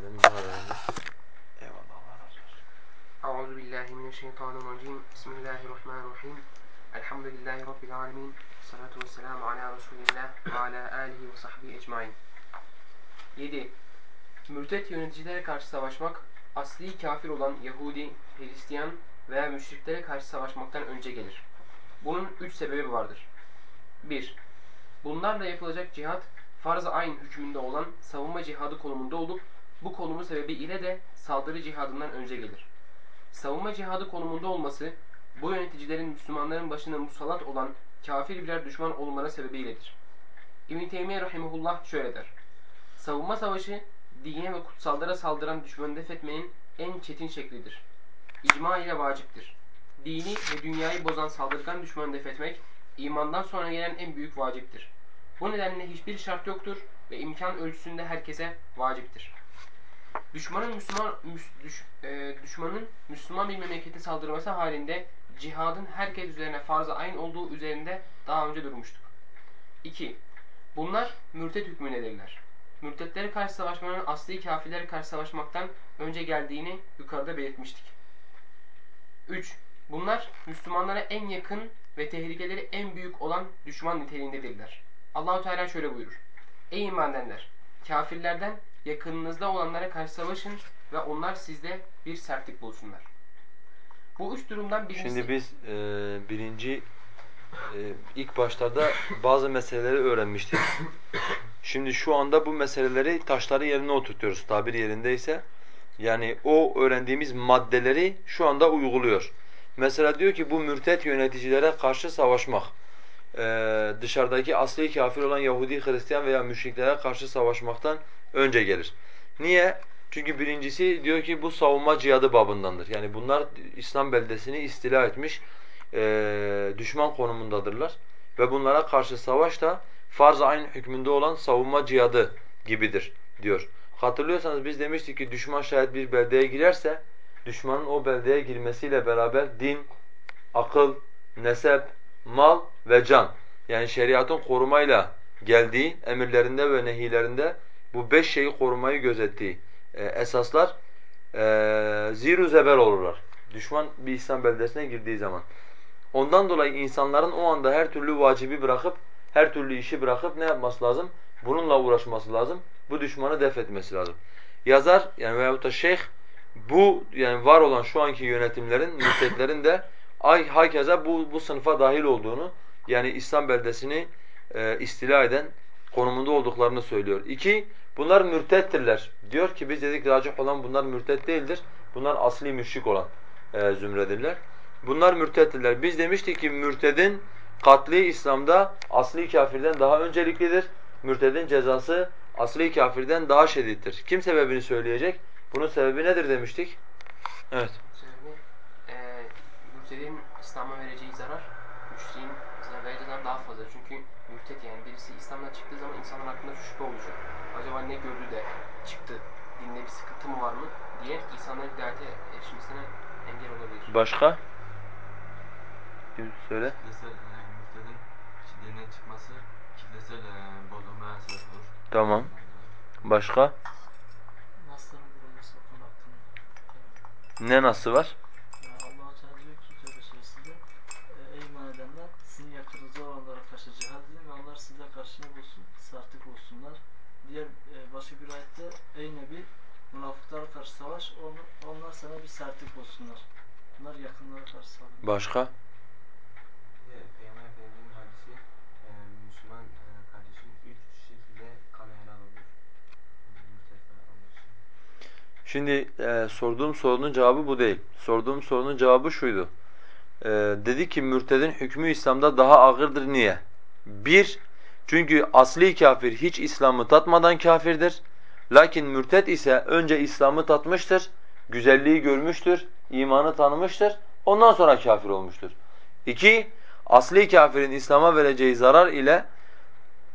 Alemin aleminde. Eyvallah Allah razı olsun. Euzu billahi mineşşeytanirracim. Bismillahirrahmanirrahim. Elhamdülillahi rabbil alamin. Salatu vesselamu ala Resulillah ve ala alihi ve sahbihi ecmaîn. 7. Mürtet yöneticilere karşı savaşmak asli kafir olan Yahudi, Hristiyan veya müşriklere karşı savaşmaktan önce gelir. Bunun üç sebebi vardır. 1. Bunlarla yapılacak cihat farz-ı ayn hükmünde olan savunma cihadı konumunda olup bu konumu sebebi ile de saldırı cihadından önce gelir. Savunma cihadı konumunda olması, bu yöneticilerin Müslümanların başına musallat olan kafir birer düşman olmaları sebebiyledir. İbn-i Teymiye Rahimullah şöyle der. Savunma savaşı, dine ve kutsallara saldıran düşmanı def etmenin en çetin şeklidir. İcma ile vaciptir. Dini ve dünyayı bozan saldırgan düşmanı def etmek, imandan sonra gelen en büyük vaciptir. Bu nedenle hiçbir şart yoktur ve imkan ölçüsünde herkese vaciptir. Düşmanın Müslüman müs- düş- e, düşmanın Müslüman bir memlekete saldırması halinde cihadın herkes üzerine farz-ı ayn olduğu üzerinde daha önce durmuştuk. 2. Bunlar mürtet hükmündedirler. Mürtetlere karşı savaşmanın asli kafirlere karşı savaşmaktan önce geldiğini yukarıda belirtmiştik. 3. Bunlar Müslümanlara en yakın ve tehlikeleri en büyük olan düşman niteliğindedirler. Allahu Teala şöyle buyurur. Ey iman edenler! Kafirlerden yakınınızda olanlara karşı savaşın ve onlar sizde bir sertlik bulsunlar. Bu üç durumdan birincisi... Şimdi biz e, birinci e, ilk başlarda bazı meseleleri öğrenmiştik. Şimdi şu anda bu meseleleri taşları yerine oturtuyoruz tabir yerindeyse. Yani o öğrendiğimiz maddeleri şu anda uyguluyor. Mesela diyor ki bu mürtet yöneticilere karşı savaşmak. Ee, dışarıdaki asli kafir olan Yahudi, Hristiyan veya müşriklere karşı savaşmaktan önce gelir. Niye? Çünkü birincisi diyor ki bu savunma cihadı babındandır. Yani bunlar İslam beldesini istila etmiş, ee, düşman konumundadırlar. Ve bunlara karşı savaş da farz-ı ayn hükmünde olan savunma cihadı gibidir diyor. Hatırlıyorsanız biz demiştik ki düşman şayet bir beldeye girerse, düşmanın o beldeye girmesiyle beraber din, akıl, nesep, mal ve can yani şeriatın korumayla geldiği emirlerinde ve nehilerinde bu beş şeyi korumayı gözettiği e, esaslar e, ziru zeber olurlar. Düşman bir İslam beldesine girdiği zaman. Ondan dolayı insanların o anda her türlü vacibi bırakıp, her türlü işi bırakıp ne yapması lazım? Bununla uğraşması lazım. Bu düşmanı def etmesi lazım. Yazar yani veyahut da şeyh bu yani var olan şu anki yönetimlerin, mürtetlerin de ay hakeza bu bu sınıfa dahil olduğunu yani İslam beldesini e, istila eden konumunda olduklarını söylüyor. İki, bunlar mürtettirler. Diyor ki biz dedik racih olan bunlar mürtet değildir. Bunlar asli müşrik olan e, zümredirler. Bunlar mürtettirler. Biz demiştik ki mürtedin katli İslam'da asli kafirden daha önceliklidir. Mürtedin cezası asli kafirden daha şedittir. Kim sebebini söyleyecek? Bunun sebebi nedir demiştik? Evet. Sebebi eee mürtedin İslam'a vereceği zarar, müşriğin vereceği zarar daha fazla. Çünkü mürted yani birisi İslam'dan çıktığı zaman insanın aklında şu şüphe oluşur. Acaba ne gördü de çıktı, dinde bir sıkıntı mı var mı diye insanların hidayete erişmesine engel olabilir. Başka? Söyle? Kitlesel e, mürtedin dinden çıkması kitlesel e, bozulmaya sebep olur. Tamam. Başka? Nasların bulunması konu hakkında. Ne nasıl var? Yani Allah Teala diyor ki Tevbe suresinde e, Ey iman edenler sizin yakınınızda olanlara karşı cihad edin ve onlar size karşı ne bulsun? Sertlik olsunlar. Diğer e, başka bir ayette Ey Nebi münafıklara karşı savaş onlar, onlar sana bir sertlik olsunlar. Bunlar yakınlara karşı savaş. Başka? Bir de Peygamber Efendimiz'in hadisi e, Müslüman e, kardeşin üç şekilde kanı helal olur. Şimdi e, sorduğum sorunun cevabı bu değil. Sorduğum sorunun cevabı şuydu. E, dedi ki mürtedin hükmü İslam'da daha ağırdır. Niye? Bir, çünkü asli kafir hiç İslam'ı tatmadan kafirdir. Lakin mürted ise önce İslam'ı tatmıştır, güzelliği görmüştür, imanı tanımıştır, ondan sonra kafir olmuştur. İki, asli kafirin İslam'a vereceği zarar ile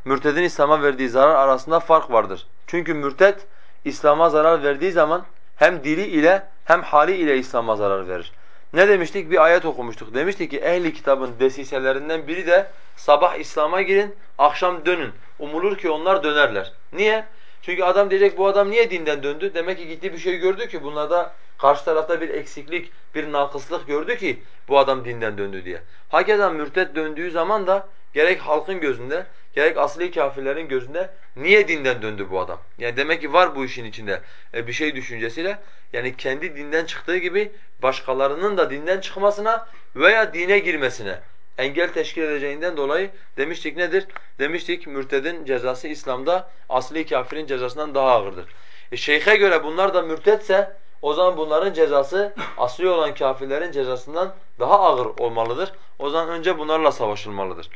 mürtedin İslam'a verdiği zarar arasında fark vardır. Çünkü mürted İslam'a zarar verdiği zaman hem dili ile hem hali ile İslam'a zarar verir. Ne demiştik? Bir ayet okumuştuk. Demiştik ki ehli kitabın desiselerinden biri de sabah İslam'a girin, akşam dönün. Umulur ki onlar dönerler. Niye? Çünkü adam diyecek bu adam niye dinden döndü? Demek ki gitti bir şey gördü ki bunlarda karşı tarafta bir eksiklik, bir nakıslık gördü ki bu adam dinden döndü diye. Hakeza mürted döndüğü zaman da gerek halkın gözünde, gerek asli kafirlerin gözünde niye dinden döndü bu adam? Yani demek ki var bu işin içinde e, bir şey düşüncesiyle yani kendi dinden çıktığı gibi başkalarının da dinden çıkmasına veya dine girmesine engel teşkil edeceğinden dolayı demiştik nedir? Demiştik mürtedin cezası İslam'da asli kafirin cezasından daha ağırdır. E şeyhe göre bunlar da mürtetse o zaman bunların cezası asli olan kafirlerin cezasından daha ağır olmalıdır. O zaman önce bunlarla savaşılmalıdır.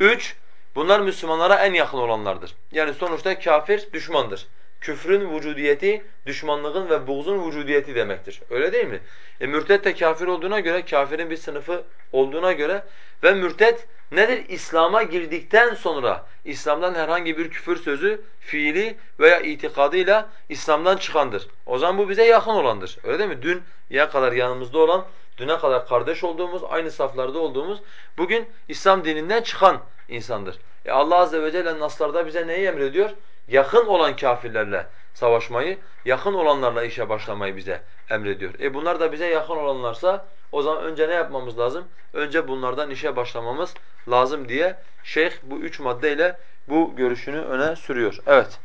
Üç, bunlar Müslümanlara en yakın olanlardır. Yani sonuçta kafir düşmandır. Küfrün vücudiyeti, düşmanlığın ve buğzun vücudiyeti demektir. Öyle değil mi? E mürted de kafir olduğuna göre, kafirin bir sınıfı olduğuna göre ve mürted nedir? İslam'a girdikten sonra İslam'dan herhangi bir küfür sözü, fiili veya itikadıyla İslam'dan çıkandır. O zaman bu bize yakın olandır. Öyle değil mi? Dün ya kadar yanımızda olan, düne kadar kardeş olduğumuz, aynı saflarda olduğumuz, bugün İslam dininden çıkan insandır. E Allah azze ve celle naslarda bize neyi emrediyor? Yakın olan kafirlerle savaşmayı, yakın olanlarla işe başlamayı bize emrediyor. E bunlar da bize yakın olanlarsa o zaman önce ne yapmamız lazım? Önce bunlardan işe başlamamız lazım diye şeyh bu üç maddeyle bu görüşünü öne sürüyor. Evet.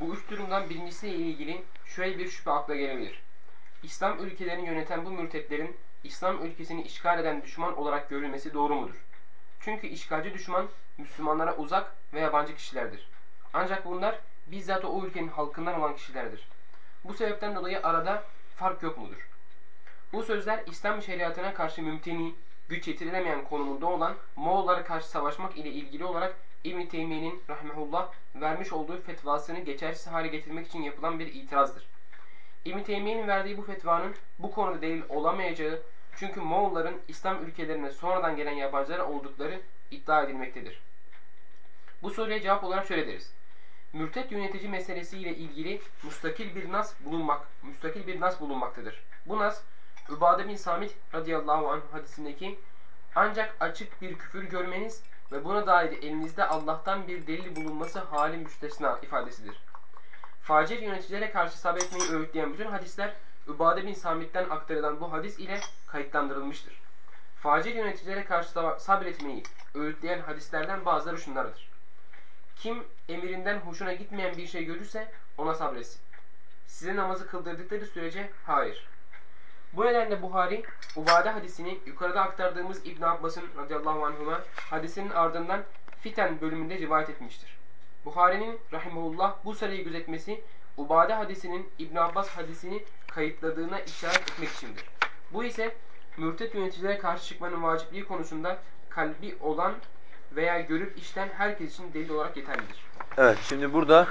Bu üç durumdan birincisiyle ilgili şöyle bir şüphe akla gelebilir. İslam ülkelerini yöneten bu mürtetlerin İslam ülkesini işgal eden düşman olarak görülmesi doğru mudur? Çünkü işgalci düşman Müslümanlara uzak ve yabancı kişilerdir. Ancak bunlar bizzat o ülkenin halkından olan kişilerdir. Bu sebepten dolayı arada fark yok mudur? Bu sözler İslam şeriatına karşı mümteni, güç yetirilemeyen konumunda olan Moğollara karşı savaşmak ile ilgili olarak İbn Teymiye'nin rahmetullah vermiş olduğu fetvasını geçersiz hale getirmek için yapılan bir itirazdır. İbn Teymiye'nin verdiği bu fetvanın bu konuda delil olamayacağı çünkü Moğolların İslam ülkelerine sonradan gelen yabancılar oldukları iddia edilmektedir. Bu soruya cevap olarak şöyle deriz. Mürtet yönetici meselesiyle ilgili müstakil bir nas bulunmak, müstakil bir nas bulunmaktadır. Bu nas Übade bin Samit radıyallahu anh hadisindeki ancak açık bir küfür görmeniz ve buna dair elinizde Allah'tan bir delil bulunması hali müstesna ifadesidir. Facir yöneticilere karşı sabretmeyi öğütleyen bütün hadisler Übade bin Samit'ten aktarılan bu hadis ile kayıtlandırılmıştır. Facir yöneticilere karşı sabretmeyi öğütleyen hadislerden bazıları şunlardır. Kim emirinden hoşuna gitmeyen bir şey görürse ona sabretsin. Size namazı kıldırdıkları sürece hayır. Bu nedenle Buhari, Ubade hadisini yukarıda aktardığımız İbn Abbas'ın radıyallahu anhuma hadisinin ardından Fiten bölümünde rivayet etmiştir. Buhari'nin rahimullah bu sırayı gözetmesi Ubade hadisinin İbn Abbas hadisini kayıtladığına işaret etmek içindir. Bu ise mürtet yöneticilere karşı çıkmanın vacipliği konusunda kalbi olan veya görüp işten herkes için delil olarak yeterlidir. Evet şimdi burada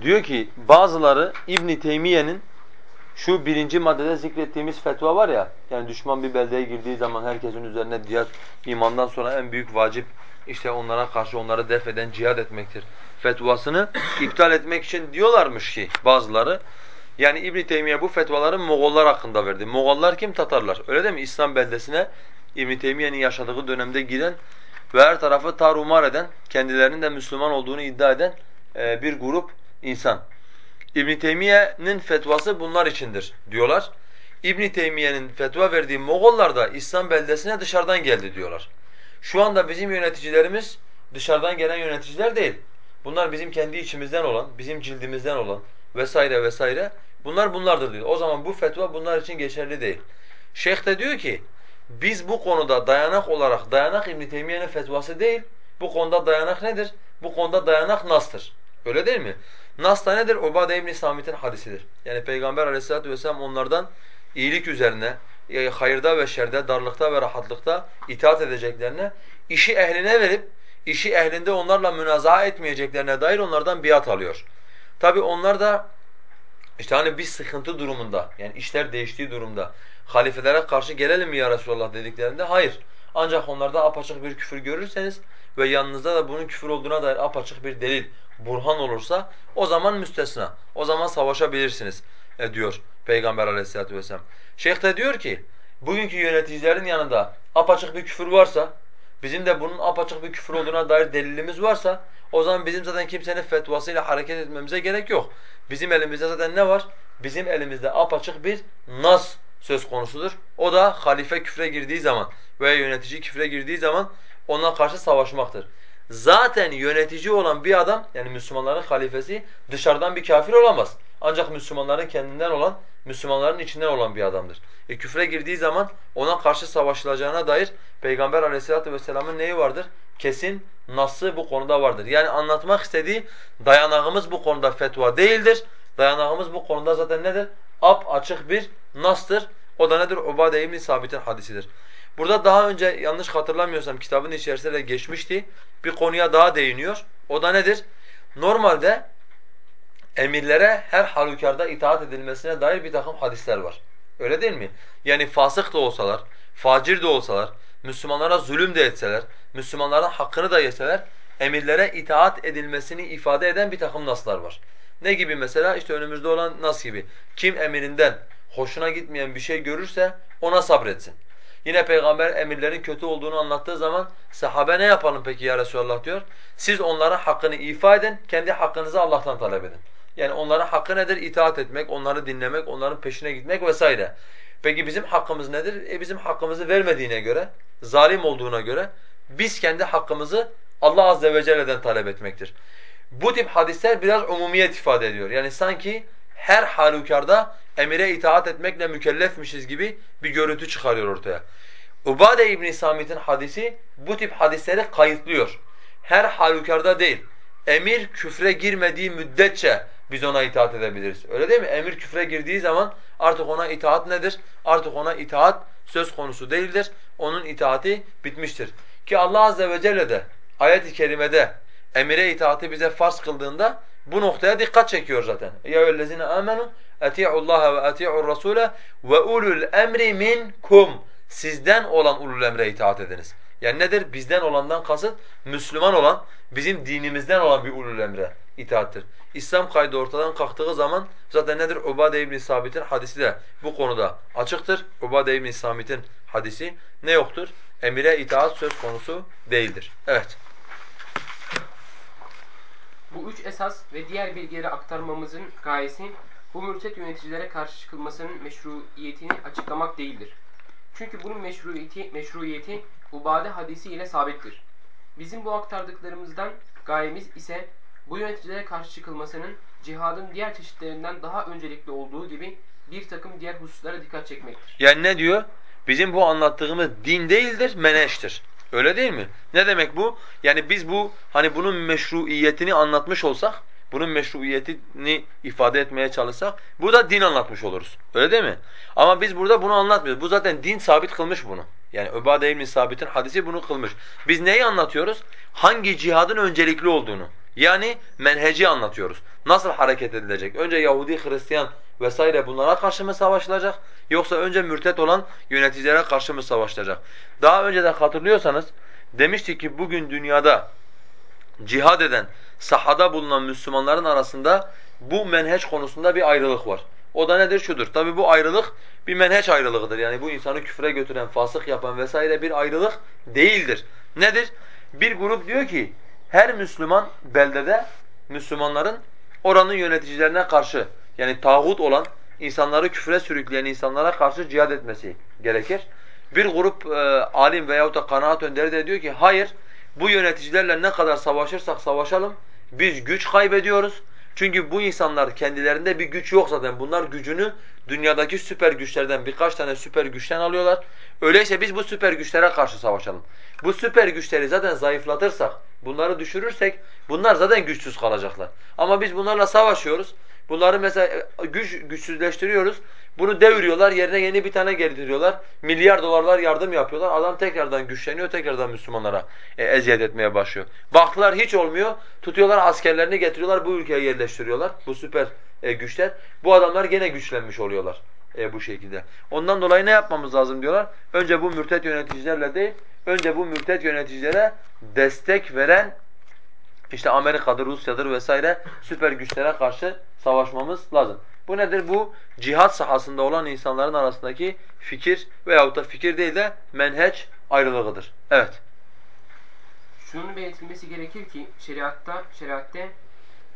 diyor ki bazıları İbn Teymiye'nin şu birinci maddede zikrettiğimiz fetva var ya, yani düşman bir beldeye girdiği zaman herkesin üzerine cihad, imandan sonra en büyük vacip işte onlara karşı onları def eden cihad etmektir fetvasını iptal etmek için diyorlarmış ki bazıları. Yani İbn Teymiye bu fetvaları Moğollar hakkında verdi. Moğollar kim? Tatarlar. Öyle değil mi? İslam beldesine İbn Teymiye'nin yaşadığı dönemde giren ve her tarafı tarumar eden, kendilerinin de Müslüman olduğunu iddia eden e, bir grup insan. İbn Teymiye'nin fetvası bunlar içindir diyorlar. İbn Teymiye'nin fetva verdiği Moğollar da İslam beldesine dışarıdan geldi diyorlar. Şu anda bizim yöneticilerimiz dışarıdan gelen yöneticiler değil. Bunlar bizim kendi içimizden olan, bizim cildimizden olan vesaire vesaire. Bunlar bunlardır diyor. O zaman bu fetva bunlar için geçerli değil. Şeyh de diyor ki biz bu konuda dayanak olarak dayanak İbn Teymiye'nin fetvası değil. Bu konuda dayanak nedir? Bu konuda dayanak nastır. Öyle değil mi? Nas da nedir? Ubade İbn Samit'in hadisidir. Yani Peygamber Aleyhisselatü vesselam onlardan iyilik üzerine, e, hayırda ve şerde, darlıkta ve rahatlıkta itaat edeceklerine, işi ehline verip işi ehlinde onlarla münazaa etmeyeceklerine dair onlardan biat alıyor. Tabi onlar da işte hani bir sıkıntı durumunda yani işler değiştiği durumda halifelere karşı gelelim mi ya Resulallah dediklerinde hayır. Ancak onlarda apaçık bir küfür görürseniz ve yanınızda da bunun küfür olduğuna dair apaçık bir delil, burhan olursa o zaman müstesna. O zaman savaşabilirsiniz e, diyor Peygamber aleyhissalatu vesselam. Şeyh de diyor ki bugünkü yöneticilerin yanında apaçık bir küfür varsa bizim de bunun apaçık bir küfür olduğuna dair delilimiz varsa O zaman bizim zaten kimsenin fetvasıyla hareket etmemize gerek yok. Bizim elimizde zaten ne var? Bizim elimizde apaçık bir nas söz konusudur. O da halife küfre girdiği zaman veya yönetici küfre girdiği zaman ona karşı savaşmaktır. Zaten yönetici olan bir adam yani Müslümanların halifesi dışarıdan bir kafir olamaz. Ancak Müslümanların kendinden olan, Müslümanların içinden olan bir adamdır. E küfre girdiği zaman ona karşı savaşılacağına dair Peygamber aleyhissalatu vesselamın neyi vardır? Kesin nasıl bu konuda vardır. Yani anlatmak istediği dayanağımız bu konuda fetva değildir. Dayanağımız bu konuda zaten nedir? Ap açık bir nastır. O da nedir? Ubade ibn Sabit'in hadisidir. Burada daha önce yanlış hatırlamıyorsam kitabın içerisinde de geçmişti. Bir konuya daha değiniyor. O da nedir? Normalde emirlere her halükarda itaat edilmesine dair bir takım hadisler var. Öyle değil mi? Yani fasık da olsalar, facir de olsalar, Müslümanlara zulüm de etseler, Müslümanların hakkını da yeseler, emirlere itaat edilmesini ifade eden bir takım naslar var. Ne gibi mesela? İşte önümüzde olan nas gibi. Kim emirinden hoşuna gitmeyen bir şey görürse ona sabretsin. Yine peygamber emirlerin kötü olduğunu anlattığı zaman sahabe ne yapalım peki ya Resulallah diyor. Siz onlara hakkını ifa edin, kendi hakkınızı Allah'tan talep edin. Yani onların hakkı nedir? İtaat etmek, onları dinlemek, onların peşine gitmek vesaire. Peki bizim hakkımız nedir? E bizim hakkımızı vermediğine göre, zalim olduğuna göre biz kendi hakkımızı Allah azze ve celle'den talep etmektir. Bu tip hadisler biraz umumiyet ifade ediyor. Yani sanki her halükarda emire itaat etmekle mükellefmişiz gibi bir görüntü çıkarıyor ortaya. Ubade İbn Samit'in hadisi bu tip hadisleri kayıtlıyor. Her halükarda değil. Emir küfre girmediği müddetçe biz ona itaat edebiliriz. Öyle değil mi? Emir küfre girdiği zaman artık ona itaat nedir? Artık ona itaat söz konusu değildir. Onun itaati bitmiştir. Ki Allah azze ve celle de ayet-i kerimede emire itaati bize farz kıldığında bu noktaya dikkat çekiyor zaten. Ya eyyühellezine amenu ati'ullaha ve ati'ur rasule ve ulul emri minkum. Sizden olan ulul emre itaat ediniz. Yani nedir? Bizden olandan kasıt Müslüman olan, bizim dinimizden olan bir ulul emre itaattir. İslam kaydı ortadan kalktığı zaman zaten nedir? Ubade ibn Sabit'in hadisi de bu konuda açıktır. Ubade ibn Sabit'in hadisi ne yoktur? Emire itaat söz konusu değildir. Evet. Bu üç esas ve diğer bilgileri aktarmamızın gayesi bu mürtet yöneticilere karşı çıkılmasının meşruiyetini açıklamak değildir. Çünkü bunun meşruiyeti, meşruiyeti Ubade hadisi ile sabittir. Bizim bu aktardıklarımızdan gayemiz ise bu yöneticilere karşı çıkılmasının cihadın diğer çeşitlerinden daha öncelikli olduğu gibi bir takım diğer hususlara dikkat çekmektir. Yani ne diyor? Bizim bu anlattığımız din değildir, meneştir. Öyle değil mi? Ne demek bu? Yani biz bu hani bunun meşruiyetini anlatmış olsak, bunun meşruiyetini ifade etmeye çalışsak, bu da din anlatmış oluruz. Öyle değil mi? Ama biz burada bunu anlatmıyoruz. Bu zaten din sabit kılmış bunu. Yani Öbade İbn Sabit'in hadisi bunu kılmış. Biz neyi anlatıyoruz? Hangi cihadın öncelikli olduğunu. Yani menheci anlatıyoruz. Nasıl hareket edilecek? Önce Yahudi, Hristiyan vesaire bunlara karşı mı savaşılacak? Yoksa önce mürtet olan yöneticilere karşı mı savaşılacak? Daha önce de hatırlıyorsanız demiştik ki bugün dünyada cihad eden, sahada bulunan Müslümanların arasında bu menheç konusunda bir ayrılık var. O da nedir? Şudur. Tabi bu ayrılık bir menheç ayrılığıdır. Yani bu insanı küfre götüren, fasık yapan vesaire bir ayrılık değildir. Nedir? Bir grup diyor ki her Müslüman beldede Müslümanların oranın yöneticilerine karşı yani tağut olan insanları küfre sürükleyen insanlara karşı cihad etmesi gerekir. Bir grup e, alim veyahut da kanaat önderi de diyor ki hayır bu yöneticilerle ne kadar savaşırsak savaşalım biz güç kaybediyoruz. Çünkü bu insanlar kendilerinde bir güç yok zaten. Bunlar gücünü dünyadaki süper güçlerden birkaç tane süper güçten alıyorlar. Öyleyse biz bu süper güçlere karşı savaşalım. Bu süper güçleri zaten zayıflatırsak, bunları düşürürsek bunlar zaten güçsüz kalacaklar. Ama biz bunlarla savaşıyoruz. Bunları mesela e, güç güçsüzleştiriyoruz. Bunu deviriyorlar, yerine yeni bir tane getiriyorlar. Milyar dolarlar yardım yapıyorlar. Adam tekrardan güçleniyor, tekrardan Müslümanlara e, eziyet etmeye başlıyor. Baktılar hiç olmuyor. Tutuyorlar askerlerini getiriyorlar, bu ülkeye yerleştiriyorlar. Bu süper e, güçler. Bu adamlar gene güçlenmiş oluyorlar e, bu şekilde. Ondan dolayı ne yapmamız lazım diyorlar? Önce bu mürtet yöneticilerle değil, önce bu mürtet yöneticilere destek veren işte Amerika'dır, Rusya'dır vesaire süper güçlere karşı savaşmamız lazım. Bu nedir? Bu cihat sahasında olan insanların arasındaki fikir veyahut da fikir değil de menheç ayrılığıdır. Evet. şunun belirtilmesi gerekir ki şeriatta şeriatte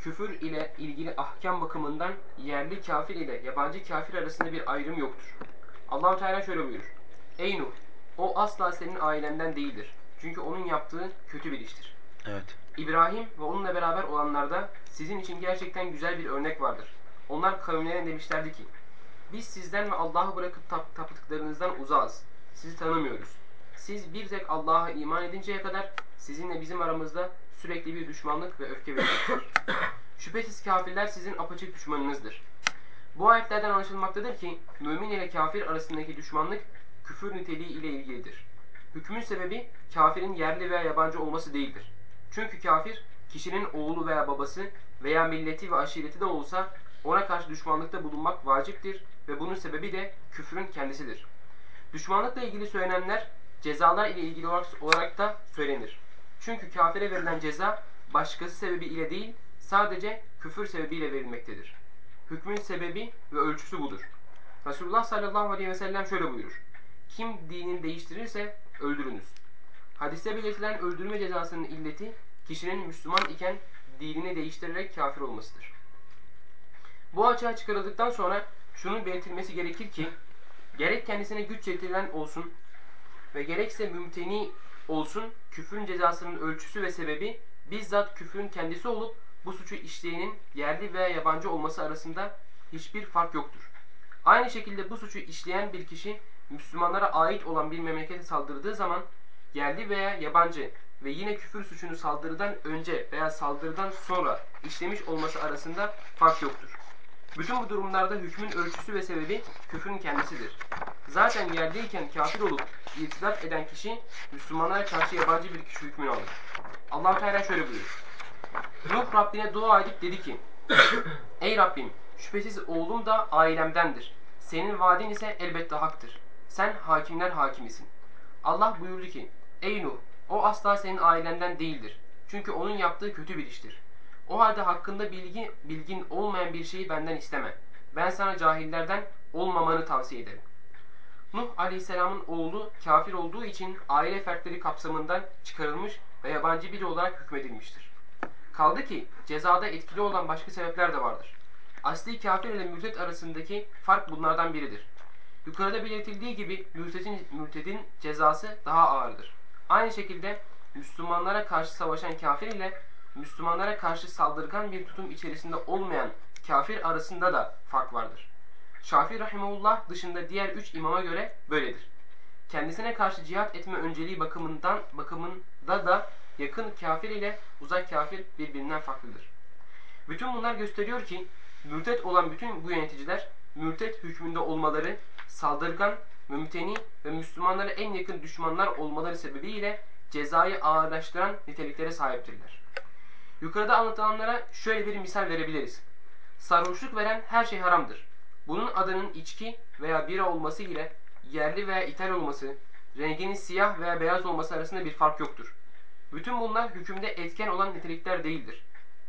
küfür ile ilgili ahkam bakımından yerli kafir ile yabancı kafir arasında bir ayrım yoktur. Allahu Teala şöyle buyurur. Ey Nuh, o asla senin ailenden değildir. Çünkü onun yaptığı kötü bir iştir. Evet. İbrahim ve onunla beraber olanlarda sizin için gerçekten güzel bir örnek vardır. Onlar kavimlerine demişlerdi ki, biz sizden ve Allah'ı bırakıp tap taptıklarınızdan uzağız. Sizi tanımıyoruz. Siz bir tek Allah'a iman edinceye kadar sizinle bizim aramızda sürekli bir düşmanlık ve öfke verilmiştir. Şüphesiz kafirler sizin apaçık düşmanınızdır. Bu ayetlerden anlaşılmaktadır ki mümin ile kafir arasındaki düşmanlık küfür niteliği ile ilgilidir. Hükmün sebebi kafirin yerli veya yabancı olması değildir. Çünkü kafir kişinin oğlu veya babası veya milleti ve aşireti de olsa ona karşı düşmanlıkta bulunmak vaciptir ve bunun sebebi de küfrün kendisidir. Düşmanlıkla ilgili söylenenler cezalar ile ilgili olarak, da söylenir. Çünkü kafire verilen ceza başkası sebebi ile değil sadece küfür sebebiyle verilmektedir. Hükmün sebebi ve ölçüsü budur. Resulullah sallallahu aleyhi ve sellem şöyle buyurur. Kim dinini değiştirirse öldürünüz. Hadiste belirtilen öldürme cezasının illeti kişinin Müslüman iken dinini değiştirerek kafir olmasıdır. Bu açığa çıkarıldıktan sonra şunun belirtilmesi gerekir ki gerek kendisine güç yetirilen olsun ve gerekse mümteni olsun küfrün cezasının ölçüsü ve sebebi bizzat küfrün kendisi olup bu suçu işleyenin yerli veya yabancı olması arasında hiçbir fark yoktur. Aynı şekilde bu suçu işleyen bir kişi Müslümanlara ait olan bir memlekete saldırdığı zaman yerli veya yabancı ve yine küfür suçunu saldırıdan önce veya saldırıdan sonra işlemiş olması arasında fark yoktur. Bütün bu durumlarda hükmün ölçüsü ve sebebi küfrün kendisidir. Zaten yerdeyken kafir olup irtidat eden kişi Müslümanlara karşı yabancı bir kişi hükmünü alır. allah Teala şöyle buyurur. Nuh Rabbine dua edip dedi ki Ey Rabbim şüphesiz oğlum da ailemdendir. Senin vaadin ise elbette haktır. Sen hakimler hakimisin. Allah buyurdu ki Ey Nuh o asla senin ailenden değildir. Çünkü onun yaptığı kötü bir iştir. O halde hakkında bilgi, bilgin olmayan bir şeyi benden isteme. Ben sana cahillerden olmamanı tavsiye ederim. Nuh aleyhisselamın oğlu kafir olduğu için aile fertleri kapsamından çıkarılmış ve yabancı biri olarak hükmedilmiştir. Kaldı ki cezada etkili olan başka sebepler de vardır. Asli kafir ile mürted arasındaki fark bunlardan biridir. Yukarıda belirtildiği gibi mürtedin, mürtedin cezası daha ağırdır. Aynı şekilde Müslümanlara karşı savaşan kafir ile Müslümanlara karşı saldırgan bir tutum içerisinde olmayan kafir arasında da fark vardır. Şafii Rahimullah dışında diğer üç imama göre böyledir. Kendisine karşı cihat etme önceliği bakımından bakımında da yakın kafir ile uzak kafir birbirinden farklıdır. Bütün bunlar gösteriyor ki mürtet olan bütün bu yöneticiler mürtet hükmünde olmaları, saldırgan, mümteni ve Müslümanlara en yakın düşmanlar olmaları sebebiyle cezayı ağırlaştıran niteliklere sahiptirler. Yukarıda anlatılanlara şöyle bir misal verebiliriz. Sarhoşluk veren her şey haramdır. Bunun adının içki veya bira olması ile yerli veya ithal olması, renginin siyah veya beyaz olması arasında bir fark yoktur. Bütün bunlar hükümde etken olan nitelikler değildir.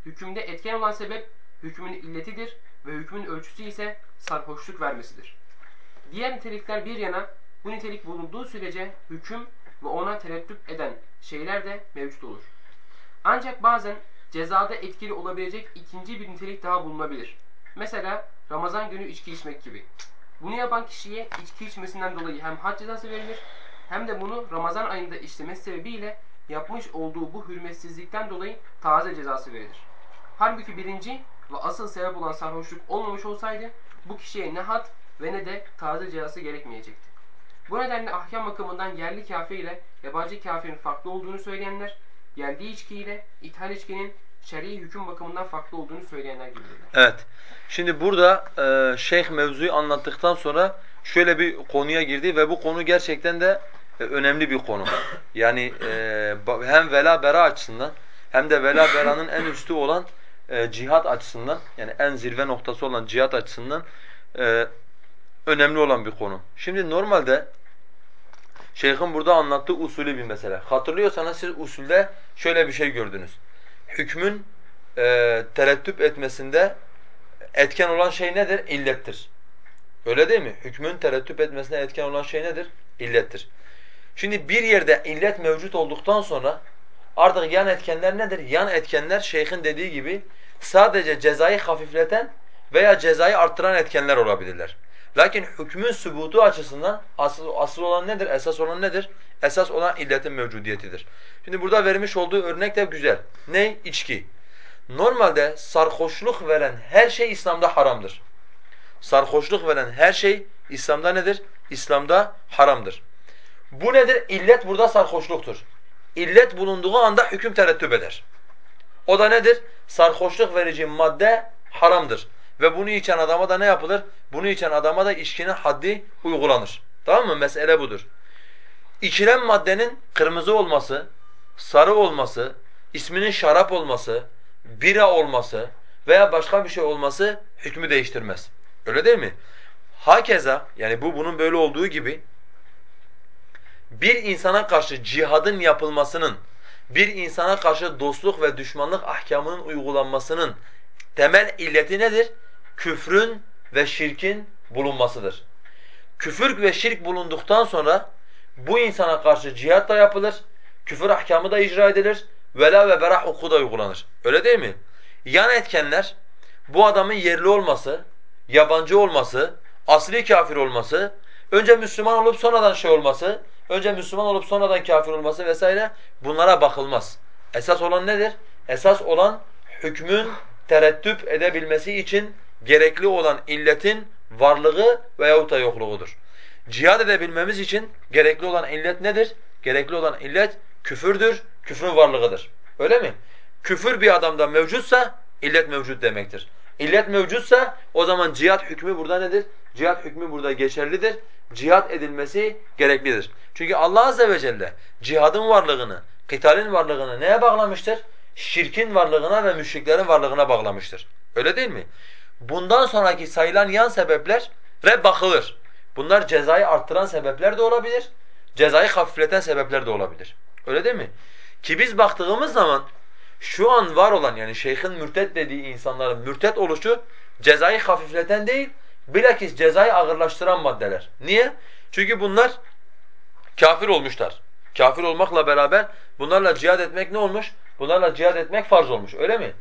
Hükümde etken olan sebep hükmün illetidir ve hükmün ölçüsü ise sarhoşluk vermesidir. Diğer nitelikler bir yana bu nitelik bulunduğu sürece hüküm ve ona tereddüt eden şeyler de mevcut olur. Ancak bazen cezada etkili olabilecek ikinci bir nitelik daha bulunabilir. Mesela Ramazan günü içki içmek gibi. Bunu yapan kişiye içki içmesinden dolayı hem had cezası verilir hem de bunu Ramazan ayında işlemesi sebebiyle yapmış olduğu bu hürmetsizlikten dolayı taze cezası verilir. Halbuki birinci ve asıl sebep olan sarhoşluk olmamış olsaydı bu kişiye ne had ve ne de taze cezası gerekmeyecekti. Bu nedenle ahkam bakımından yerli kafir ile yabancı kafirin farklı olduğunu söyleyenler, yerli içki ile ithal içkinin şer'i hüküm bakımından farklı olduğunu söyleyenler gibidirler. Evet. Şimdi burada e, şeyh mevzuyu anlattıktan sonra şöyle bir konuya girdi ve bu konu gerçekten de e, önemli bir konu. Yani e, hem vela bera açısından hem de vela beranın en üstü olan e, cihat açısından yani en zirve noktası olan cihat açısından e, önemli olan bir konu. Şimdi normalde şeyhin burada anlattığı usulü bir mesele. Hatırlıyorsanız siz usulde şöyle bir şey gördünüz. Hükmün e, terettüp etmesinde etken olan şey nedir? İllettir. Öyle değil mi? Hükmün terettüp etmesine etken olan şey nedir? İllettir. Şimdi bir yerde illet mevcut olduktan sonra Artık yan etkenler nedir? Yan etkenler şeyhin dediği gibi sadece cezayı hafifleten veya cezayı arttıran etkenler olabilirler. Lakin hükmün sübutu açısından asıl, asıl olan nedir? Esas olan nedir? Esas olan illetin mevcudiyetidir. Şimdi burada vermiş olduğu örnek de güzel. Ne? İçki. Normalde sarhoşluk veren her şey İslam'da haramdır. Sarhoşluk veren her şey İslam'da nedir? İslam'da haramdır. Bu nedir? İllet burada sarhoşluktur. İllet bulunduğu anda hüküm terettüp eder. O da nedir? Sarhoşluk verici madde haramdır. Ve bunu içen adama da ne yapılır? Bunu içen adama da içkinin haddi uygulanır. Tamam mı? Mesele budur. İçilen maddenin kırmızı olması, sarı olması, isminin şarap olması, bira olması veya başka bir şey olması hükmü değiştirmez. Öyle değil mi? Hakeza yani bu bunun böyle olduğu gibi bir insana karşı cihadın yapılmasının, bir insana karşı dostluk ve düşmanlık ahkamının uygulanmasının temel illeti nedir? Küfrün ve şirkin bulunmasıdır. Küfür ve şirk bulunduktan sonra bu insana karşı cihat da yapılır, küfür ahkamı da icra edilir, vela ve bera hukuku da uygulanır. Öyle değil mi? Yan etkenler bu adamın yerli olması, yabancı olması, asli kafir olması, önce Müslüman olup sonradan şey olması, önce Müslüman olup sonradan kafir olması vesaire bunlara bakılmaz. Esas olan nedir? Esas olan hükmün tereddüp edebilmesi için gerekli olan illetin varlığı veyahut da yokluğudur. Cihad edebilmemiz için gerekli olan illet nedir? Gerekli olan illet küfürdür, küfrün varlığıdır. Öyle mi? Küfür bir adamda mevcutsa illet mevcut demektir. İllet mevcutsa o zaman cihat hükmü burada nedir? Cihat hükmü burada geçerlidir. Cihat edilmesi gereklidir. Çünkü Allah azze ve celle cihadın varlığını, kıtalin varlığını neye bağlamıştır? Şirkin varlığına ve müşriklerin varlığına bağlamıştır. Öyle değil mi? Bundan sonraki sayılan yan sebepler re bakılır. Bunlar cezayı arttıran sebepler de olabilir, cezayı hafifleten sebepler de olabilir. Öyle değil mi? Ki biz baktığımız zaman şu an var olan yani şeyhin mürtet dediği insanların mürtet oluşu cezayı hafifleten değil, bilakis cezayı ağırlaştıran maddeler. Niye? Çünkü bunlar kafir olmuşlar. Kafir olmakla beraber bunlarla cihad etmek ne olmuş? Bunlarla cihad etmek farz olmuş öyle mi?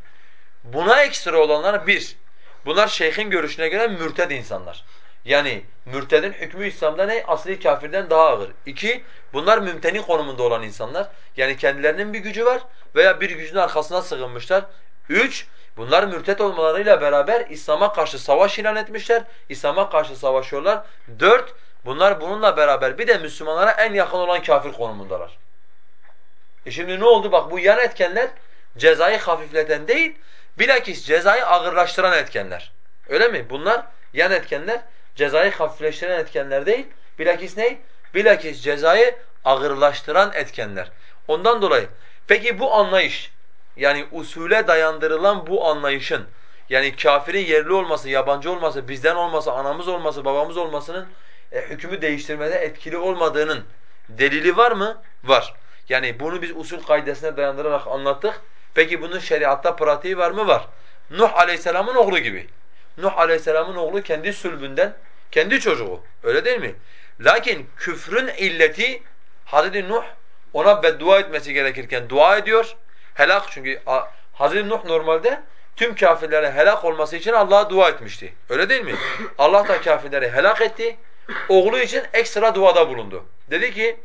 Buna ekstra olanlar bir, bunlar şeyhin görüşüne göre mürted insanlar. Yani mürtedin hükmü İslam'da ne? Asli kafirden daha ağır. İki, bunlar mümteni konumunda olan insanlar. Yani kendilerinin bir gücü var veya bir gücün arkasına sığınmışlar. Üç, bunlar mürtet olmalarıyla beraber İslam'a karşı savaş ilan etmişler. İslam'a karşı savaşıyorlar. Dört, bunlar bununla beraber bir de Müslümanlara en yakın olan kafir konumundalar. E şimdi ne oldu? Bak bu yan etkenler cezayı hafifleten değil, bilakis cezayı ağırlaştıran etkenler. Öyle mi? Bunlar yan etkenler cezayı hafifleştiren etkenler değil, bilakis ne? Bilakis cezayı ağırlaştıran etkenler. Ondan dolayı peki bu anlayış yani usule dayandırılan bu anlayışın yani kafirin yerli olması, yabancı olması, bizden olması, anamız olması, babamız olmasının e, hükmü değiştirmede etkili olmadığının delili var mı? Var. Yani bunu biz usul kaidesine dayandırarak anlattık. Peki bunun şeriatta pratiği var mı? Var. Nuh Aleyhisselam'ın oğlu gibi. Nuh Aleyhisselam'ın oğlu kendi sülbünden, kendi çocuğu. Öyle değil mi? Lakin küfrün illeti Hazreti Nuh ona beddua etmesi gerekirken dua ediyor. Helak çünkü Hazreti Nuh normalde tüm kafirlere helak olması için Allah'a dua etmişti. Öyle değil mi? Allah da kafirleri helak etti. Oğlu için ekstra duada bulundu. Dedi ki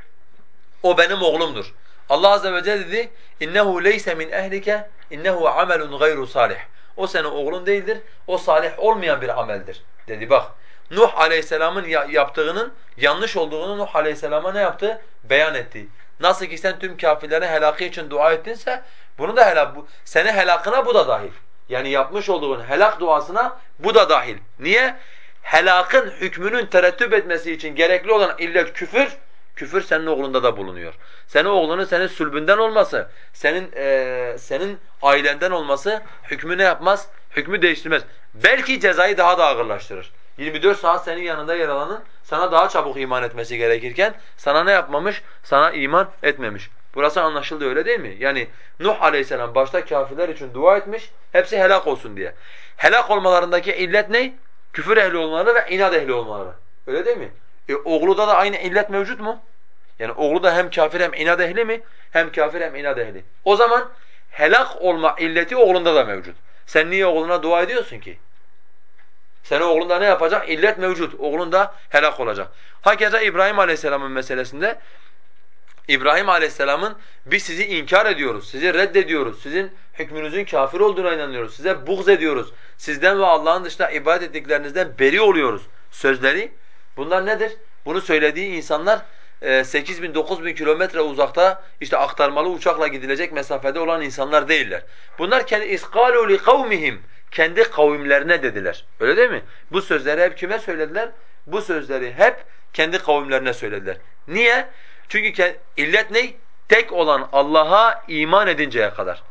o benim oğlumdur. Allah azze ve celle dedi innehu leyse min ehlike innehu amelun gayru salih. O senin oğlun değildir. O salih olmayan bir ameldir. Dedi bak. Nuh Aleyhisselam'ın yaptığının yanlış olduğunu Nuh Aleyhisselam'a ne yaptı? Beyan etti. Nasıl ki sen tüm kafirlere helakı için dua ettinse bunu da helak bu seni helakına bu da dahil. Yani yapmış olduğun helak duasına bu da dahil. Niye? Helakın hükmünün terettüp etmesi için gerekli olan illet küfür Küfür senin oğlunda da bulunuyor. Senin oğlunun senin sülbünden olması, senin e, senin ailenden olması hükmü ne yapmaz? Hükmü değiştirmez. Belki cezayı daha da ağırlaştırır. 24 saat senin yanında yer alanın sana daha çabuk iman etmesi gerekirken sana ne yapmamış? Sana iman etmemiş. Burası anlaşıldı öyle değil mi? Yani Nuh aleyhisselam başta kafirler için dua etmiş, hepsi helak olsun diye. Helak olmalarındaki illet ne? Küfür ehli olmaları ve inat ehli olmaları. Öyle değil mi? E, oğluda da aynı illet mevcut mu? Yani oğlu da hem kafir hem inat ehli mi? Hem kafir hem inat ehli. O zaman helak olma illeti oğlunda da mevcut. Sen niye oğluna dua ediyorsun ki? Senin oğlunda ne yapacak? İllet mevcut. Oğlun da helak olacak. Hakeza İbrahim Aleyhisselam'ın meselesinde İbrahim Aleyhisselam'ın biz sizi inkar ediyoruz, sizi reddediyoruz, sizin hükmünüzün kafir olduğuna inanıyoruz, size buğz ediyoruz, sizden ve Allah'ın dışında ibadet ettiklerinizden beri oluyoruz sözleri. Bunlar nedir? Bunu söylediği insanlar 8 bin 9 bin kilometre uzakta işte aktarmalı uçakla gidilecek mesafede olan insanlar değiller. Bunlar kendi iskalu kavmihim kendi kavimlerine dediler. Öyle değil mi? Bu sözleri hep kime söylediler? Bu sözleri hep kendi kavimlerine söylediler. Niye? Çünkü illet ne? Tek olan Allah'a iman edinceye kadar.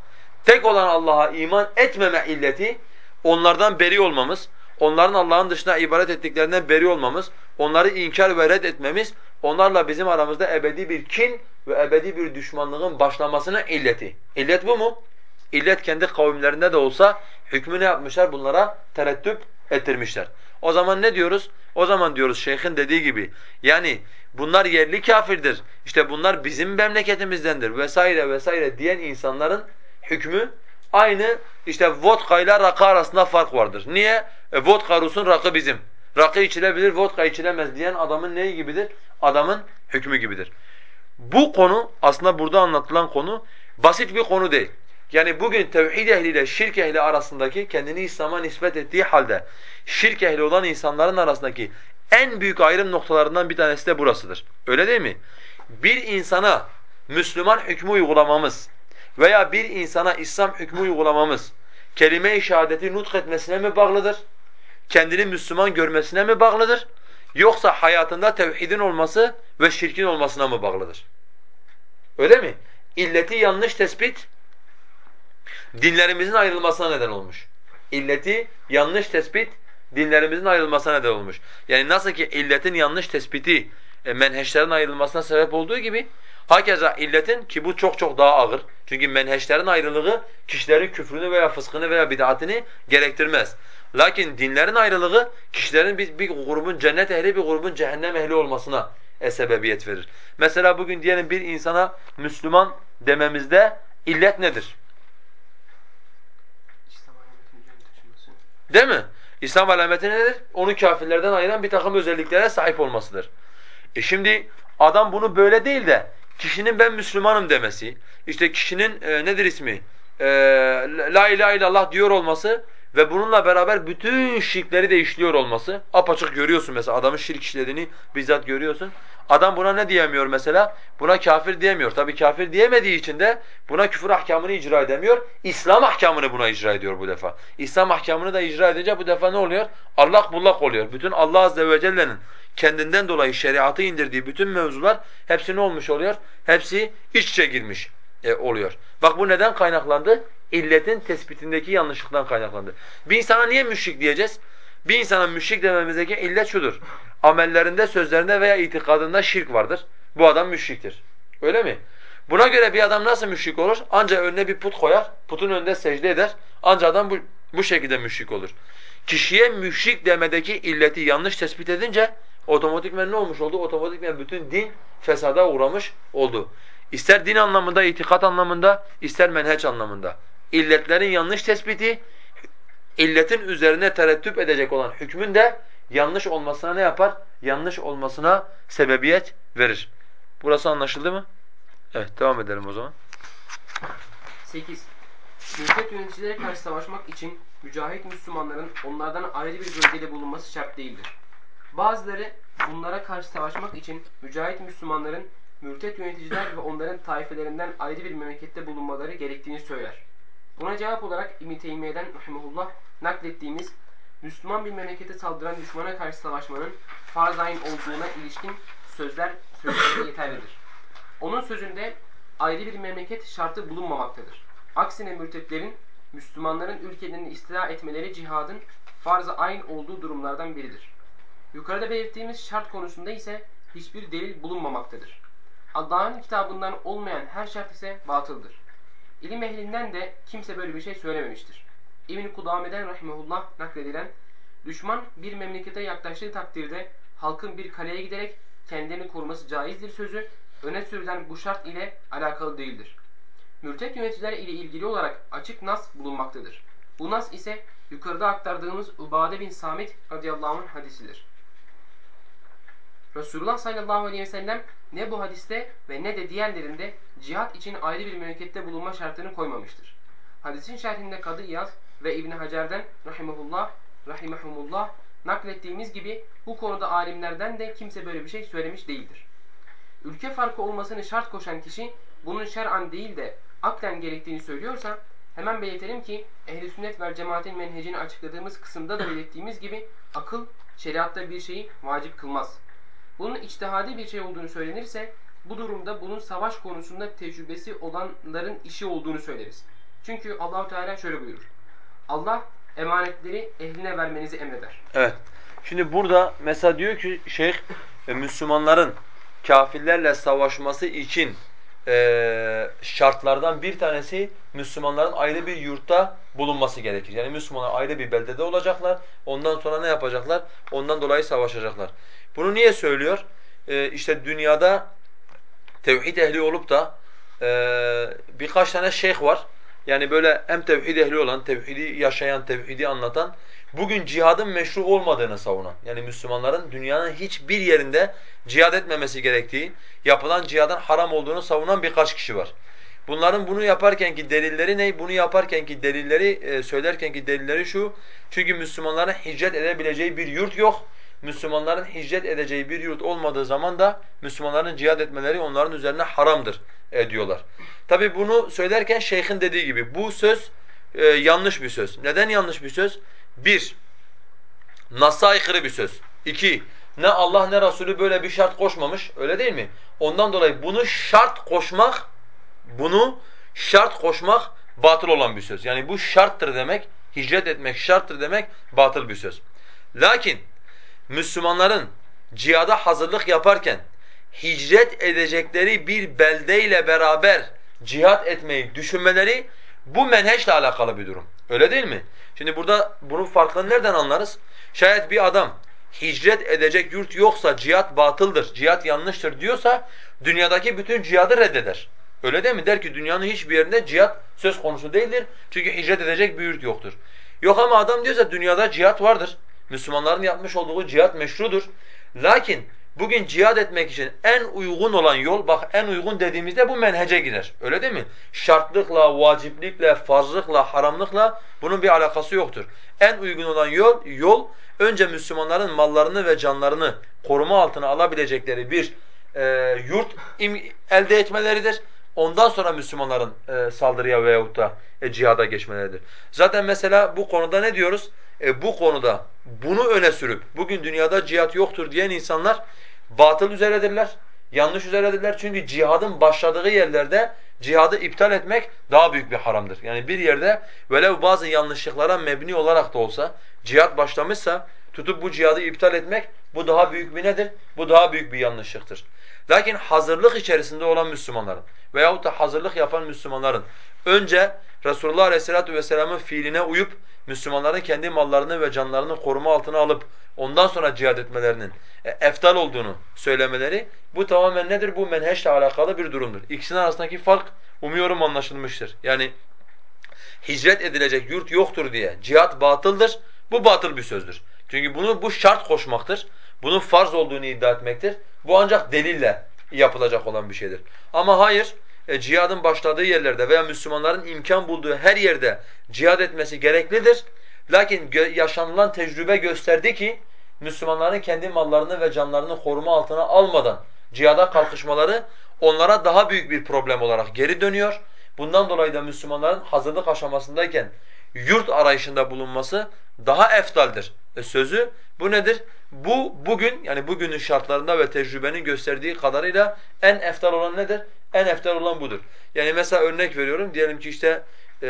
Tek olan Allah'a iman etmeme illeti onlardan beri olmamız, onların Allah'ın dışında ibadet ettiklerinden beri olmamız, onları inkar ve red etmemiz, onlarla bizim aramızda ebedi bir kin ve ebedi bir düşmanlığın başlamasının illeti. İllet bu mu? İllet kendi kavimlerinde de olsa hükmü ne yapmışlar? Bunlara tereddüt ettirmişler. O zaman ne diyoruz? O zaman diyoruz şeyhin dediği gibi yani bunlar yerli kafirdir. İşte bunlar bizim memleketimizdendir vesaire vesaire diyen insanların hükmü aynı işte vodka ile rakı arasında fark vardır. Niye? E, vodka Rus'un rakı bizim. Rakı içilebilir, vodka içilemez diyen adamın neyi gibidir? Adamın hükmü gibidir. Bu konu aslında burada anlatılan konu basit bir konu değil. Yani bugün tevhid ehliyle şirk ehli arasındaki kendini İslam'a nispet ettiği halde şirk ehli olan insanların arasındaki en büyük ayrım noktalarından bir tanesi de burasıdır. Öyle değil mi? Bir insana Müslüman hükmü uygulamamız veya bir insana İslam hükmü uygulamamız kelime-i şehadeti nutk etmesine mi bağlıdır? Kendini Müslüman görmesine mi bağlıdır? Yoksa hayatında tevhidin olması ve şirkin olmasına mı bağlıdır? Öyle mi? İlleti yanlış tespit dinlerimizin ayrılmasına neden olmuş. İlleti yanlış tespit dinlerimizin ayrılmasına neden olmuş. Yani nasıl ki illetin yanlış tespiti e, menheşlerin ayrılmasına sebep olduğu gibi hakeza illetin ki bu çok çok daha ağır. Çünkü menheşlerin ayrılığı kişilerin küfrünü veya fıskını veya bid'atini gerektirmez. Lakin dinlerin ayrılığı kişilerin bir, bir grubun cennet ehli bir grubun cehennem ehli olmasına e, sebebiyet verir. Mesela bugün diyelim bir insana Müslüman dememizde illet nedir? Değil mi? İslam alameti nedir? Onu kafirlerden ayıran bir takım özelliklere sahip olmasıdır. E şimdi adam bunu böyle değil de kişinin ben Müslümanım demesi, işte kişinin e, nedir ismi? E, la ilahe illallah diyor olması ve bununla beraber bütün şirkleri de işliyor olması. Apaçık görüyorsun mesela adamın şirk işlediğini bizzat görüyorsun. Adam buna ne diyemiyor mesela? Buna kafir diyemiyor. Tabii kafir diyemediği için de buna küfür ahkamını icra edemiyor. İslam ahkamını buna icra ediyor bu defa. İslam ahkamını da icra edince bu defa ne oluyor? Allah bullak oluyor. Bütün Allah azze ve celle'nin kendinden dolayı şeriatı indirdiği bütün mevzular hepsi ne olmuş oluyor? Hepsi iç içe girmiş e, oluyor. Bak bu neden kaynaklandı? İlletin tespitindeki yanlışlıktan kaynaklandı. Bir insana niye müşrik diyeceğiz? Bir insana müşrik dememizdeki illet şudur. Amellerinde, sözlerinde veya itikadında şirk vardır. Bu adam müşriktir. Öyle mi? Buna göre bir adam nasıl müşrik olur? Ancak önüne bir put koyar, putun önünde secde eder. Ancak adam bu, bu şekilde müşrik olur. Kişiye müşrik demedeki illeti yanlış tespit edince otomatikmen ne olmuş oldu? Otomatikmen bütün din fesada uğramış oldu. İster din anlamında, itikat anlamında, ister menheç anlamında. İlletlerin yanlış tespiti, illetin üzerine terettüp edecek olan hükmün de yanlış olmasına ne yapar? Yanlış olmasına sebebiyet verir. Burası anlaşıldı mı? Evet, devam edelim o zaman. 8. Mürtet yöneticilere karşı savaşmak için mücahit Müslümanların onlardan ayrı bir bölgede bulunması şart değildir. Bazıları bunlara karşı savaşmak için mücahit Müslümanların mürtet yöneticiler ve onların taifelerinden ayrı bir memlekette bulunmaları gerektiğini söyler. Buna cevap olarak İbn-i Teymiye'den rahimehullah naklettiğimiz Müslüman bir memlekete saldıran düşmana karşı savaşmanın farz ayın olduğuna ilişkin sözler sözleri yeterlidir. Onun sözünde ayrı bir memleket şartı bulunmamaktadır. Aksine mürtetlerin Müslümanların ülkelerini istila etmeleri cihadın farz-ı ayn olduğu durumlardan biridir. Yukarıda belirttiğimiz şart konusunda ise hiçbir delil bulunmamaktadır. Allah'ın kitabından olmayan her şart ise batıldır. İlim ehlinden de kimse böyle bir şey söylememiştir. İbn-i Kudame'den rahimehullah nakledilen, düşman bir memlekete yaklaştığı takdirde halkın bir kaleye giderek kendini koruması caizdir sözü, öne sürülen bu şart ile alakalı değildir. Mürtet yöneticiler ile ilgili olarak açık nas bulunmaktadır. Bu nas ise yukarıda aktardığımız Ubade bin Samit radıyallahu anh hadisidir. Resulullah sallallahu aleyhi ve sellem ne bu hadiste ve ne de diğerlerinde cihat için ayrı bir memlekette bulunma şartını koymamıştır. Hadisin şerhinde Kadı İyaz ve İbn Hacer'den rahimehullah, rahimehumullah naklettiğimiz gibi bu konuda alimlerden de kimse böyle bir şey söylemiş değildir. Ülke farkı olmasını şart koşan kişi bunun şer'an değil de aklen gerektiğini söylüyorsa hemen belirtelim ki ehli sünnet ve cemaatin menhecini açıkladığımız kısımda da belirttiğimiz gibi akıl şeriatta bir şeyi vacip kılmaz. Bunun içtihadi bir şey olduğunu söylenirse bu durumda bunun savaş konusunda tecrübesi olanların işi olduğunu söyleriz. Çünkü Allahu Teala şöyle buyurur. Allah emanetleri ehline vermenizi emreder. Evet. Şimdi burada mesela diyor ki şeyh e, Müslümanların kafirlerle savaşması için e, şartlardan bir tanesi Müslümanların ayrı bir yurtta bulunması gerekir. Yani Müslümanlar ayrı bir beldede olacaklar. Ondan sonra ne yapacaklar? Ondan dolayı savaşacaklar. Bunu niye söylüyor? E, işte dünyada tevhid ehli olup da e, birkaç tane şeyh var. Yani böyle hem tevhid ehli olan, tevhidi yaşayan, tevhidi anlatan, bugün cihadın meşru olmadığını savunan, yani Müslümanların dünyanın hiçbir yerinde cihad etmemesi gerektiği, yapılan cihadın haram olduğunu savunan birkaç kişi var. Bunların bunu yaparkenki delilleri ne? Bunu yaparkenki delilleri, e, söylerkenki delilleri şu. Çünkü Müslümanların hicret edebileceği bir yurt yok. Müslümanların hicret edeceği bir yurt olmadığı zaman da Müslümanların cihad etmeleri onların üzerine haramdır e, diyorlar. Tabi bunu söylerken şeyhin dediği gibi bu söz e, yanlış bir söz. Neden yanlış bir söz? Bir, Nas'a aykırı bir söz. İki, ne Allah ne Resulü böyle bir şart koşmamış, öyle değil mi? Ondan dolayı bunu şart koşmak, bunu şart koşmak batıl olan bir söz. Yani bu şarttır demek, hicret etmek şarttır demek batıl bir söz. Lakin Müslümanların cihada hazırlık yaparken hicret edecekleri bir beldeyle beraber cihat etmeyi düşünmeleri bu menheçle alakalı bir durum. Öyle değil mi? Şimdi burada bunun farkını nereden anlarız? Şayet bir adam hicret edecek yurt yoksa cihat batıldır, cihat yanlıştır diyorsa dünyadaki bütün cihadı reddeder. Öyle değil mi? Der ki dünyanın hiçbir yerinde cihat söz konusu değildir. Çünkü hicret edecek bir yurt yoktur. Yok ama adam diyorsa dünyada cihat vardır. Müslümanların yapmış olduğu cihat meşrudur. Lakin bugün cihad etmek için en uygun olan yol, bak en uygun dediğimizde bu menhece girer. Öyle değil mi? Şartlıkla, vaciplikle, farzlıkla, haramlıkla bunun bir alakası yoktur. En uygun olan yol, yol önce Müslümanların mallarını ve canlarını koruma altına alabilecekleri bir e, yurt elde etmeleridir. Ondan sonra Müslümanların e, saldırıya veyahut da e, cihada geçmeleridir. Zaten mesela bu konuda ne diyoruz? E, bu konuda bunu öne sürüp bugün dünyada cihat yoktur diyen insanlar batıl üzeredirler, yanlış üzeredirler. Çünkü cihadın başladığı yerlerde cihadı iptal etmek daha büyük bir haramdır. Yani bir yerde velev bazı yanlışlıklara mebni olarak da olsa cihat başlamışsa tutup bu cihadı iptal etmek bu daha büyük bir nedir? Bu daha büyük bir yanlışlıktır. Lakin hazırlık içerisinde olan Müslümanların veyahut da hazırlık yapan Müslümanların önce Resulullah Aleyhisselatü Vesselam'ın fiiline uyup Müslümanların kendi mallarını ve canlarını koruma altına alıp ondan sonra cihad etmelerinin e, eftal olduğunu söylemeleri bu tamamen nedir? Bu menheşle alakalı bir durumdur. İkisinin arasındaki fark umuyorum anlaşılmıştır. Yani hicret edilecek yurt yoktur diye cihat batıldır. Bu batıl bir sözdür. Çünkü bunu bu şart koşmaktır. Bunun farz olduğunu iddia etmektir. Bu ancak delille yapılacak olan bir şeydir. Ama hayır, e, cihadın başladığı yerlerde veya Müslümanların imkan bulduğu her yerde cihad etmesi gereklidir. Lakin yaşanılan tecrübe gösterdi ki Müslümanların kendi mallarını ve canlarını koruma altına almadan cihada kalkışmaları onlara daha büyük bir problem olarak geri dönüyor. Bundan dolayı da Müslümanların hazırlık aşamasındayken yurt arayışında bulunması daha eftaldir. E sözü bu nedir? Bu bugün yani bugünün şartlarında ve tecrübenin gösterdiği kadarıyla en eftal olan nedir? En eftal olan budur. Yani mesela örnek veriyorum diyelim ki işte e,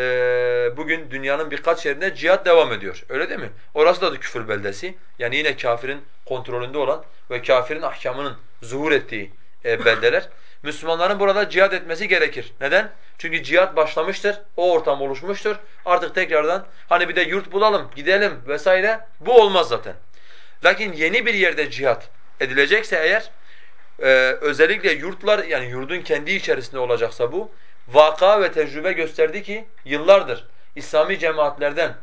bugün dünyanın birkaç yerinde cihat devam ediyor. Öyle değil mi? Orası da, da küfür beldesi. Yani yine kafirin kontrolünde olan ve kafirin ahkamının zuhur ettiği e, beldeler. Müslümanların burada cihat etmesi gerekir. Neden? Çünkü cihat başlamıştır, o ortam oluşmuştur. Artık tekrardan hani bir de yurt bulalım, gidelim vesaire bu olmaz zaten. Lakin yeni bir yerde cihat edilecekse eğer Ee, özellikle yurtlar yani yurdun kendi içerisinde olacaksa bu vaka ve tecrübe gösterdi ki yıllardır İslami cemaatlerden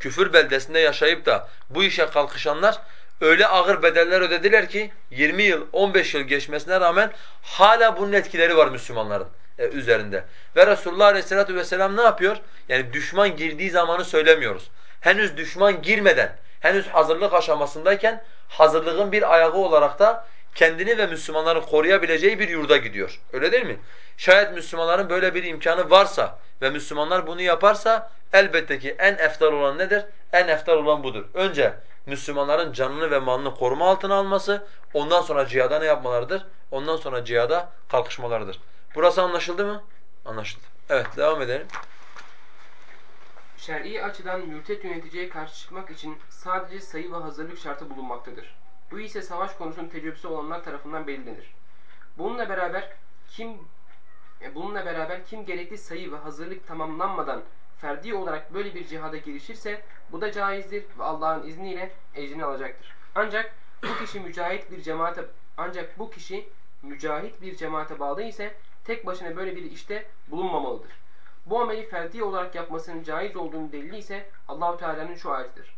küfür beldesinde yaşayıp da bu işe kalkışanlar öyle ağır bedeller ödediler ki 20 yıl, 15 yıl geçmesine rağmen hala bunun etkileri var Müslümanların e, üzerinde. Ve Resulullah Aleyhisselatü Vesselam ne yapıyor? Yani düşman girdiği zamanı söylemiyoruz. Henüz düşman girmeden, henüz hazırlık aşamasındayken hazırlığın bir ayağı olarak da kendini ve Müslümanları koruyabileceği bir yurda gidiyor. Öyle değil mi? Şayet Müslümanların böyle bir imkanı varsa ve Müslümanlar bunu yaparsa elbette ki en eftal olan nedir? En eftal olan budur. Önce Müslümanların canını ve malını koruma altına alması, ondan sonra cihada ne yapmalarıdır? Ondan sonra cihada kalkışmalarıdır. Burası anlaşıldı mı? Anlaşıldı. Evet, devam edelim. Şer'i açıdan mürtet yöneticiye karşı çıkmak için sadece sayı ve hazırlık şartı bulunmaktadır. Bu ise savaş konusunun tecrübesi olanlar tarafından belirlenir. Bununla beraber kim e, bununla beraber kim gerekli sayı ve hazırlık tamamlanmadan ferdi olarak böyle bir cihada girişirse bu da caizdir ve Allah'ın izniyle ecrini alacaktır. Ancak bu kişi mücahit bir cemaate ancak bu kişi mücahit bir cemaate bağlı ise tek başına böyle bir işte bulunmamalıdır. Bu ameli ferdi olarak yapmasının caiz olduğunu delili ise Allahu Teala'nın şu ayetidir.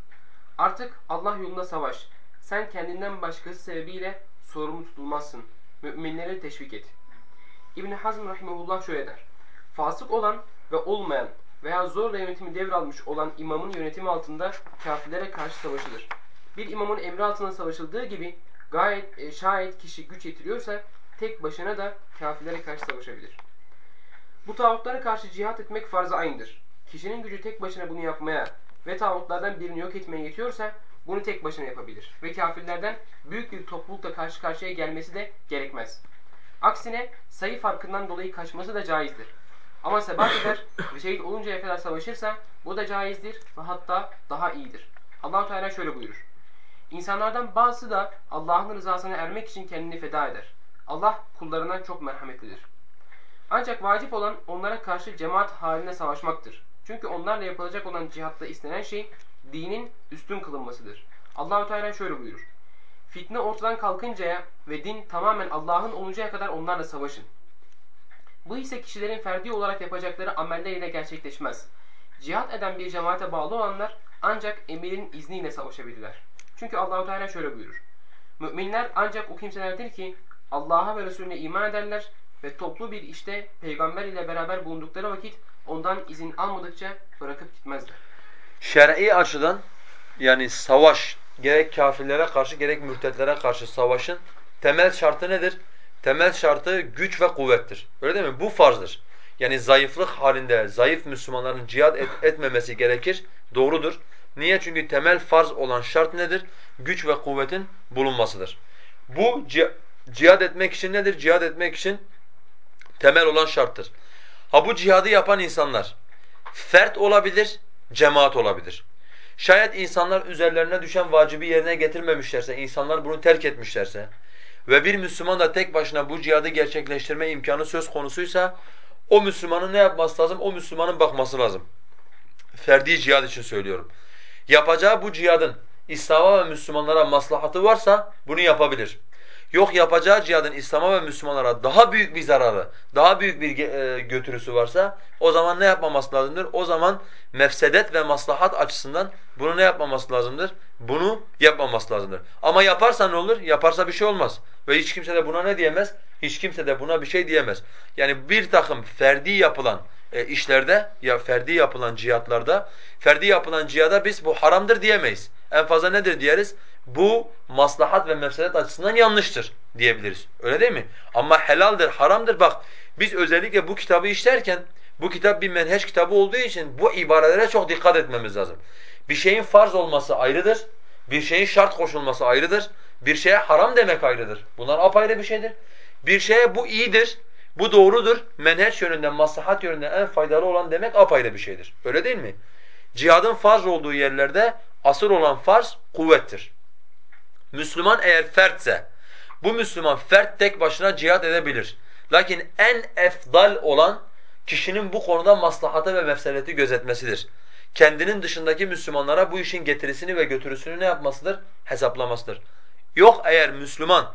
Artık Allah yolunda savaş. Sen kendinden başkası sebebiyle sorumlu tutulmazsın. Müminleri teşvik et. İbn Hazm rahimehullah şöyle der. Fasık olan ve olmayan veya zorla yönetimi devralmış olan imamın yönetimi altında kafirlere karşı savaşılır. Bir imamın emri altında savaşıldığı gibi gayet e, şayet kişi güç yetiriyorsa tek başına da kafirlere karşı savaşabilir. Bu tağutlara karşı cihat etmek farz-ı aynıdır. Kişinin gücü tek başına bunu yapmaya ve tağutlardan birini yok etmeye yetiyorsa bunu tek başına yapabilir. Ve kafirlerden büyük bir toplulukla karşı karşıya gelmesi de gerekmez. Aksine sayı farkından dolayı kaçması da caizdir. Ama sebat eder ve şehit oluncaya kadar savaşırsa bu da caizdir ve hatta daha iyidir. allah Teala şöyle buyurur. İnsanlardan bazısı da Allah'ın rızasına ermek için kendini feda eder. Allah kullarına çok merhametlidir. Ancak vacip olan onlara karşı cemaat haline savaşmaktır. Çünkü onlarla yapılacak olan cihatta istenen şey dinin üstün kılınmasıdır. Allahu Teala şöyle buyurur. Fitne ortadan kalkıncaya ve din tamamen Allah'ın oluncaya kadar onlarla savaşın. Bu ise kişilerin ferdi olarak yapacakları amelleriyle gerçekleşmez. Cihat eden bir cemaate bağlı olanlar ancak emirin izniyle savaşabilirler. Çünkü Allahu Teala şöyle buyurur. Müminler ancak o kimselerdir ki Allah'a ve Resulüne iman ederler ve toplu bir işte peygamber ile beraber bulundukları vakit ondan izin almadıkça bırakıp gitmezler. Şer'i açıdan yani savaş gerek kafirlere karşı gerek mürtetlere karşı savaşın temel şartı nedir? Temel şartı güç ve kuvvettir. Öyle değil mi? Bu farzdır. Yani zayıflık halinde zayıf Müslümanların cihad et, etmemesi gerekir. Doğrudur. Niye? Çünkü temel farz olan şart nedir? Güç ve kuvvetin bulunmasıdır. Bu cihad etmek için nedir? Cihad etmek için temel olan şarttır. Ha bu cihadı yapan insanlar fert olabilir, cemaat olabilir. Şayet insanlar üzerlerine düşen vacibi yerine getirmemişlerse, insanlar bunu terk etmişlerse ve bir Müslüman da tek başına bu cihadı gerçekleştirme imkanı söz konusuysa o Müslümanın ne yapması lazım? O Müslümanın bakması lazım. Ferdi cihad için söylüyorum. Yapacağı bu cihadın İslam'a ve Müslümanlara maslahatı varsa bunu yapabilir. Yok yapacağı cihadın İslam'a ve Müslümanlara daha büyük bir zararı, daha büyük bir e, götürüsü varsa o zaman ne yapmaması lazımdır? O zaman mefsedet ve maslahat açısından bunu ne yapmaması lazımdır? Bunu yapmaması lazımdır. Ama yaparsa ne olur? Yaparsa bir şey olmaz. Ve hiç kimse de buna ne diyemez? Hiç kimse de buna bir şey diyemez. Yani bir takım ferdi yapılan e, işlerde, ya ferdi yapılan cihatlarda, ferdi yapılan cihada biz bu haramdır diyemeyiz. En fazla nedir diyeriz? Bu maslahat ve mefsedet açısından yanlıştır diyebiliriz. Öyle değil mi? Ama helaldir, haramdır. Bak biz özellikle bu kitabı işlerken bu kitap bir menheç kitabı olduğu için bu ibarelere çok dikkat etmemiz lazım. Bir şeyin farz olması ayrıdır. Bir şeyin şart koşulması ayrıdır. Bir şeye haram demek ayrıdır. Bunlar apayrı bir şeydir. Bir şeye bu iyidir, bu doğrudur, menheç yönünden, maslahat yönünden en faydalı olan demek apayrı bir şeydir. Öyle değil mi? Cihadın farz olduğu yerlerde asıl olan farz kuvvettir. Müslüman eğer fertse, bu Müslüman fert tek başına cihad edebilir. Lakin en efdal olan kişinin bu konuda maslahatı ve mefseleti gözetmesidir. Kendinin dışındaki Müslümanlara bu işin getirisini ve götürüsünü ne yapmasıdır? Hesaplamasıdır. Yok eğer Müslüman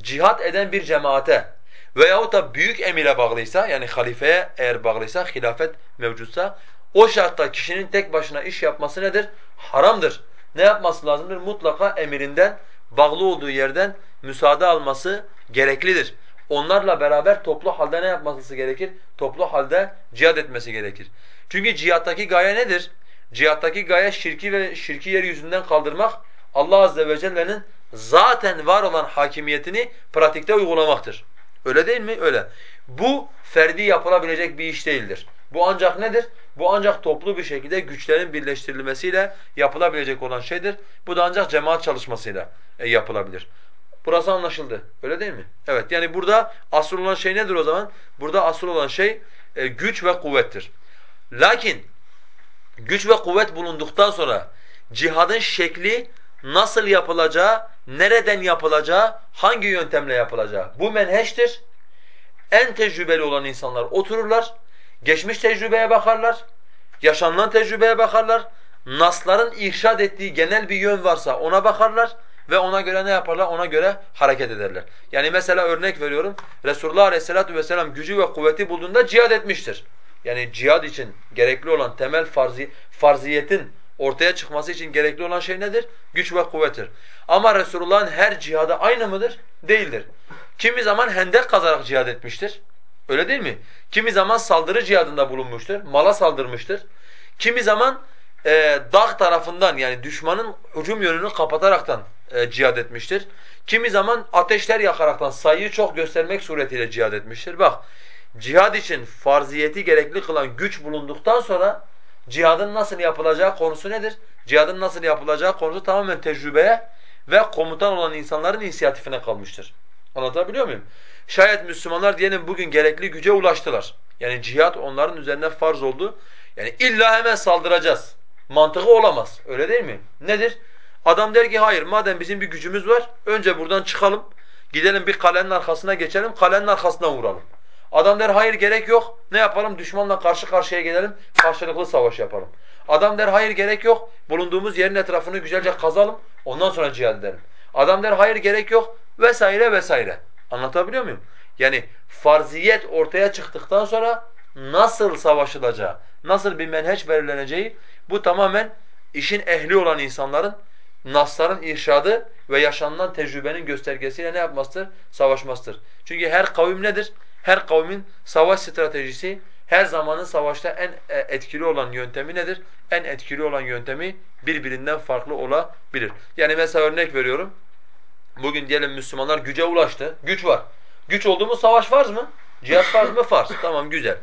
cihat eden bir cemaate veyahut da büyük emire bağlıysa yani halifeye eğer bağlıysa, hilafet mevcutsa o şartta kişinin tek başına iş yapması nedir? Haramdır. Ne yapması lazımdır? Mutlaka emirinden, bağlı olduğu yerden müsaade alması gereklidir. Onlarla beraber toplu halde ne yapması gerekir? Toplu halde cihad etmesi gerekir. Çünkü cihattaki gaye nedir? Cihattaki gaye şirki ve şirki yeryüzünden kaldırmak, Allah azze ve celle'nin zaten var olan hakimiyetini pratikte uygulamaktır. Öyle değil mi? Öyle. Bu ferdi yapılabilecek bir iş değildir. Bu ancak nedir? Bu ancak toplu bir şekilde güçlerin birleştirilmesiyle yapılabilecek olan şeydir. Bu da ancak cemaat çalışmasıyla e, yapılabilir. Burası anlaşıldı. Öyle değil mi? Evet. Yani burada asıl olan şey nedir o zaman? Burada asıl olan şey e, güç ve kuvvettir. Lakin güç ve kuvvet bulunduktan sonra cihadın şekli nasıl yapılacağı, nereden yapılacağı, hangi yöntemle yapılacağı bu menheştir. En tecrübeli olan insanlar otururlar, geçmiş tecrübeye bakarlar, yaşanılan tecrübeye bakarlar, nasların irşad ettiği genel bir yön varsa ona bakarlar ve ona göre ne yaparlar? Ona göre hareket ederler. Yani mesela örnek veriyorum, Resulullah Aleyhisselatü Vesselam gücü ve kuvveti bulduğunda cihad etmiştir. Yani cihad için gerekli olan temel farzi, farziyetin ortaya çıkması için gerekli olan şey nedir? Güç ve kuvvettir. Ama Resulullah'ın her cihadı aynı mıdır? Değildir. Kimi zaman hendek kazarak cihad etmiştir. Öyle değil mi? Kimi zaman saldırı cihadında bulunmuştur, mala saldırmıştır. Kimi zaman e, dağ tarafından yani düşmanın hücum yönünü kapataraktan e, cihad etmiştir. Kimi zaman ateşler yakaraktan sayıyı çok göstermek suretiyle cihad etmiştir. Bak, cihad için farziyeti gerekli kılan güç bulunduktan sonra cihadın nasıl yapılacağı konusu nedir? Cihadın nasıl yapılacağı konusu tamamen tecrübeye ve komutan olan insanların inisiyatifine kalmıştır. Anlatabiliyor muyum? Şayet Müslümanlar diyelim bugün gerekli güce ulaştılar. Yani cihat onların üzerine farz oldu. Yani illa hemen saldıracağız. Mantığı olamaz. Öyle değil mi? Nedir? Adam der ki hayır madem bizim bir gücümüz var önce buradan çıkalım. Gidelim bir kalenin arkasına geçelim, kalenin arkasından vuralım. Adam der hayır gerek yok. Ne yapalım? Düşmanla karşı karşıya gelelim, karşılıklı savaş yapalım. Adam der hayır gerek yok. Bulunduğumuz yerin etrafını güzelce kazalım, ondan sonra cihad edelim. Adam der hayır gerek yok vesaire vesaire. Anlatabiliyor muyum? Yani farziyet ortaya çıktıktan sonra nasıl savaşılacağı, nasıl bir menheç belirleneceği bu tamamen işin ehli olan insanların nasların irşadı ve yaşanılan tecrübenin göstergesiyle ne yapmasıdır? Savaşmasıdır. Çünkü her kavim nedir? Her kavmin savaş stratejisi her zamanın savaşta en e, etkili olan yöntemi nedir? En etkili olan yöntemi birbirinden farklı olabilir. Yani mesela örnek veriyorum. Bugün diyelim Müslümanlar güce ulaştı. Güç var. Güç oldu mu savaş farz mı? Cihat farz mı? Farz. Tamam güzel.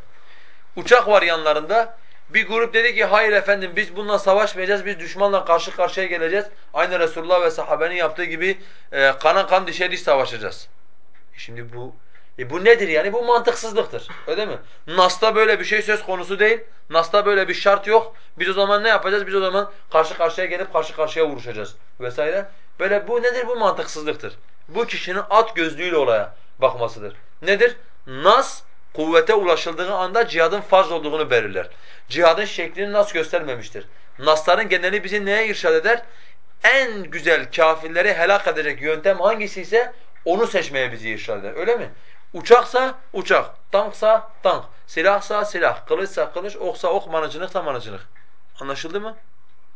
Uçak var yanlarında. Bir grup dedi ki hayır efendim biz bununla savaşmayacağız, biz düşmanla karşı karşıya geleceğiz. Aynı Resulullah ve sahabenin yaptığı gibi e, kana kan dişe diş savaşacağız. E şimdi bu e bu nedir yani? Bu mantıksızlıktır. Öyle mi? Nas'ta böyle bir şey söz konusu değil. Nas'ta böyle bir şart yok. Biz o zaman ne yapacağız? Biz o zaman karşı karşıya gelip karşı karşıya vuruşacağız vesaire. Böyle bu nedir? Bu mantıksızlıktır. Bu kişinin at gözlüğüyle olaya bakmasıdır. Nedir? Nas kuvvete ulaşıldığı anda cihadın farz olduğunu belirler. Cihadın şeklini nas göstermemiştir. Nasların geneli bizi neye irşad eder? En güzel kafirleri helak edecek yöntem hangisi ise onu seçmeye bizi irşad eder. Öyle mi? Uçaksa uçak, tanksa tank, silahsa silah, kılıçsa kılıç, oksa ok, manıcınıksa manıcınık. Anlaşıldı mı?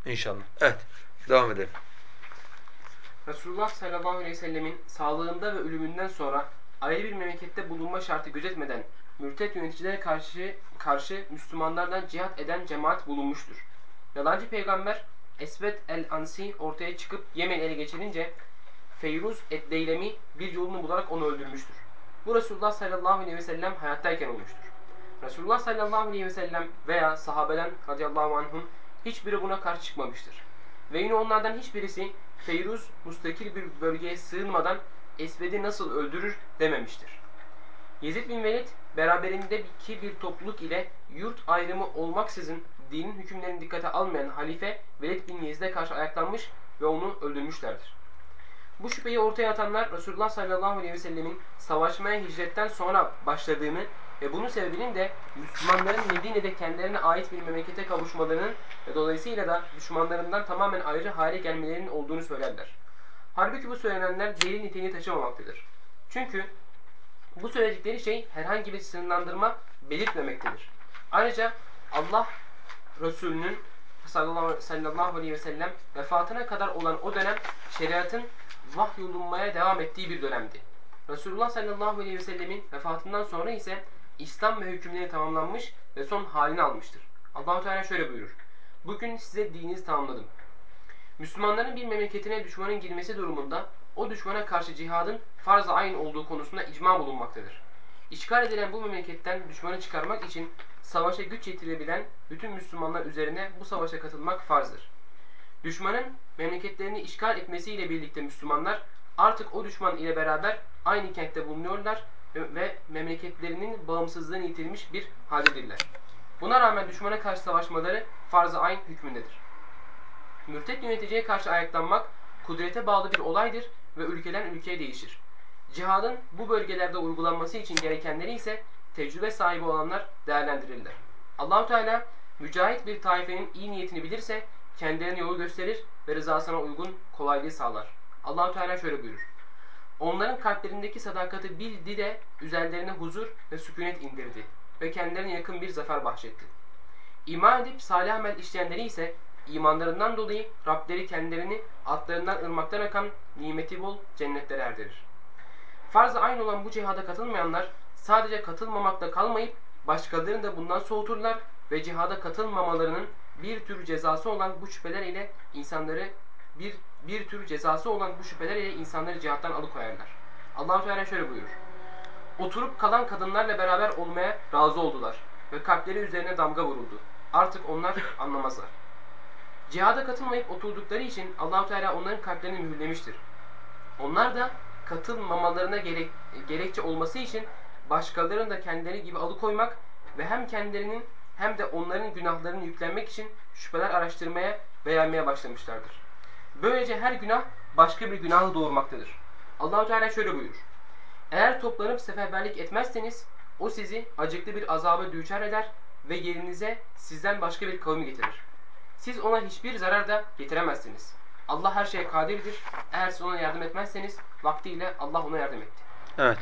İnşallah. Evet. Devam edelim. Resulullah sallallahu aleyhi ve sellemin sağlığında ve ölümünden sonra ayrı bir memlekette bulunma şartı gözetmeden mürtet yöneticilere karşı karşı Müslümanlardan cihat eden cemaat bulunmuştur. Yalancı peygamber Esved el-Ansi ortaya çıkıp Yemen ele geçirince Feyruz et-Deylemi bir yolunu bularak onu öldürmüştür. Bu Resulullah sallallahu aleyhi ve sellem hayattayken olmuştur. Resulullah sallallahu aleyhi ve sellem veya sahabeden radıyallahu anhum hiçbiri buna karşı çıkmamıştır. Ve yine onlardan hiçbirisi Feyruz mustakil bir bölgeye sığınmadan Esved'i nasıl öldürür dememiştir. Yezid bin Velid beraberindeki bir topluluk ile yurt ayrımı olmaksızın dinin hükümlerini dikkate almayan halife Velid bin Yezid'e karşı ayaklanmış ve onu öldürmüşlerdir. Bu şüpheyi ortaya atanlar Resulullah sallallahu aleyhi ve sellemin savaşmaya hicretten sonra başladığını ve bunun sebebinin de Müslümanların Medine'de kendilerine ait bir memlekete kavuşmalarının ve dolayısıyla da düşmanlarından tamamen ayrı hale gelmelerinin olduğunu söylerler. Halbuki bu söylenenler delil niteliğini taşımamaktadır. Çünkü bu söyledikleri şey herhangi bir sınırlandırma belirtmemektedir. Ayrıca Allah Resulü'nün sallallahu aleyhi ve sellem vefatına kadar olan o dönem şeriatın vahyolunmaya devam ettiği bir dönemdi. Resulullah sallallahu aleyhi ve sellemin vefatından sonra ise İslam ve hükümleri tamamlanmış ve son halini almıştır. Allahu Teala şöyle buyurur. Bugün size dininizi tamamladım. Müslümanların bir memleketine düşmanın girmesi durumunda o düşmana karşı cihadın farz-ı ayn olduğu konusunda icma bulunmaktadır. İşgal edilen bu memleketten düşmanı çıkarmak için savaşa güç yetirebilen bütün Müslümanlar üzerine bu savaşa katılmak farzdır. Düşmanın memleketlerini işgal etmesiyle birlikte Müslümanlar artık o düşman ile beraber aynı kentte bulunuyorlar ve memleketlerinin bağımsızlığını yitirmiş bir haldedirler. Buna rağmen düşmana karşı savaşmaları farz-ı ayn hükmündedir. Mürtet yöneticiye karşı ayaklanmak kudrete bağlı bir olaydır ve ülkeden ülkeye değişir. Cihadın bu bölgelerde uygulanması için gerekenleri ise tecrübe sahibi olanlar değerlendirirler. Allahu Teala mücahit bir taifenin iyi niyetini bilirse kendilerine yolu gösterir ve rızasına uygun kolaylığı sağlar. Allahu Teala şöyle buyurur. Onların kalplerindeki sadakati bildi de üzerlerine huzur ve sükunet indirdi ve kendilerine yakın bir zafer bahşetti. İman edip salih amel işleyenleri ise imanlarından dolayı Rableri kendilerini atlarından ırmaktan akan nimeti bol cennetlere erdirir. Farz-ı aynı olan bu cihada katılmayanlar sadece katılmamakla kalmayıp başkalarını da bundan soğuturlar ve cihada katılmamalarının bir tür cezası olan bu şüpheler ile insanları bir bir tür cezası olan bu şüpheler ile insanları cihattan alıkoyarlar. Allahu Teala şöyle buyurur. Oturup kalan kadınlarla beraber olmaya razı oldular ve kalpleri üzerine damga vuruldu. Artık onlar anlamazlar. Cihada katılmayıp oturdukları için Allahu Teala onların kalplerini mühürlemiştir. Onlar da katılmamalarına gerek, gerekçe olması için başkalarını da kendileri gibi alıkoymak ve hem kendilerinin hem de onların günahlarını yüklenmek için şüpheler araştırmaya beğenmeye başlamışlardır. Böylece her günah başka bir günahı doğurmaktadır. Allahu Teala şöyle buyurur. Eğer toplanıp seferberlik etmezseniz o sizi acıklı bir azaba düçar eder ve yerinize sizden başka bir kavmi getirir. Siz ona hiçbir zarar da getiremezsiniz. Allah her şeye kadirdir. Eğer siz ona yardım etmezseniz vaktiyle Allah ona yardım etti. Evet.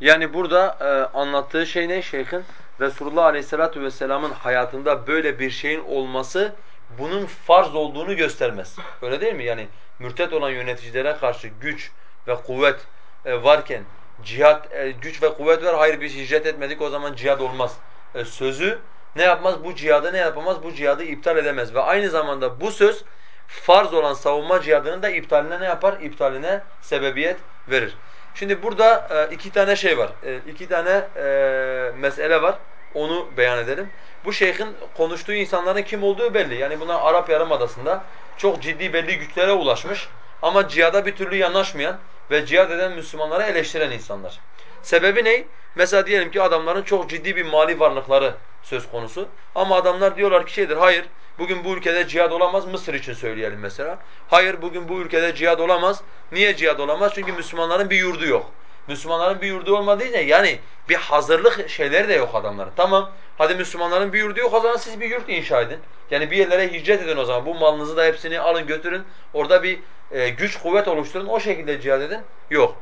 Yani burada e, anlattığı şey ne şeyhin? Resulullah Aleyhisselatü Vesselam'ın hayatında böyle bir şeyin olması bunun farz olduğunu göstermez. Öyle değil mi? Yani mürtet olan yöneticilere karşı güç ve kuvvet e, varken cihat e, güç ve kuvvet var. Hayır biz hicret etmedik o zaman cihad olmaz. E, sözü ne yapmaz? Bu cihadı ne yapamaz? Bu cihadı iptal edemez ve aynı zamanda bu söz farz olan savunma cihadının da iptaline ne yapar? İptaline sebebiyet verir. Şimdi burada e, iki tane şey var. E, iki tane e, mesele var. Onu beyan edelim. Bu şeyhin konuştuğu insanların kim olduğu belli. Yani buna Arap Yarımadası'nda çok ciddi belli güçlere ulaşmış ama cihada bir türlü yanaşmayan ve cihad eden Müslümanları eleştiren insanlar. Sebebi ne? Mesela diyelim ki adamların çok ciddi bir mali varlıkları söz konusu. Ama adamlar diyorlar ki şeydir, hayır bugün bu ülkede cihad olamaz, Mısır için söyleyelim mesela. Hayır bugün bu ülkede cihad olamaz. Niye cihad olamaz? Çünkü Müslümanların bir yurdu yok. Müslümanların bir yurdu olmadığı için yani bir hazırlık şeyleri de yok adamların. Tamam hadi Müslümanların bir yurdu yok o zaman siz bir yurt inşa edin. Yani bir yerlere hicret edin o zaman. Bu malınızı da hepsini alın götürün. Orada bir e, güç kuvvet oluşturun. O şekilde cihad edin. Yok.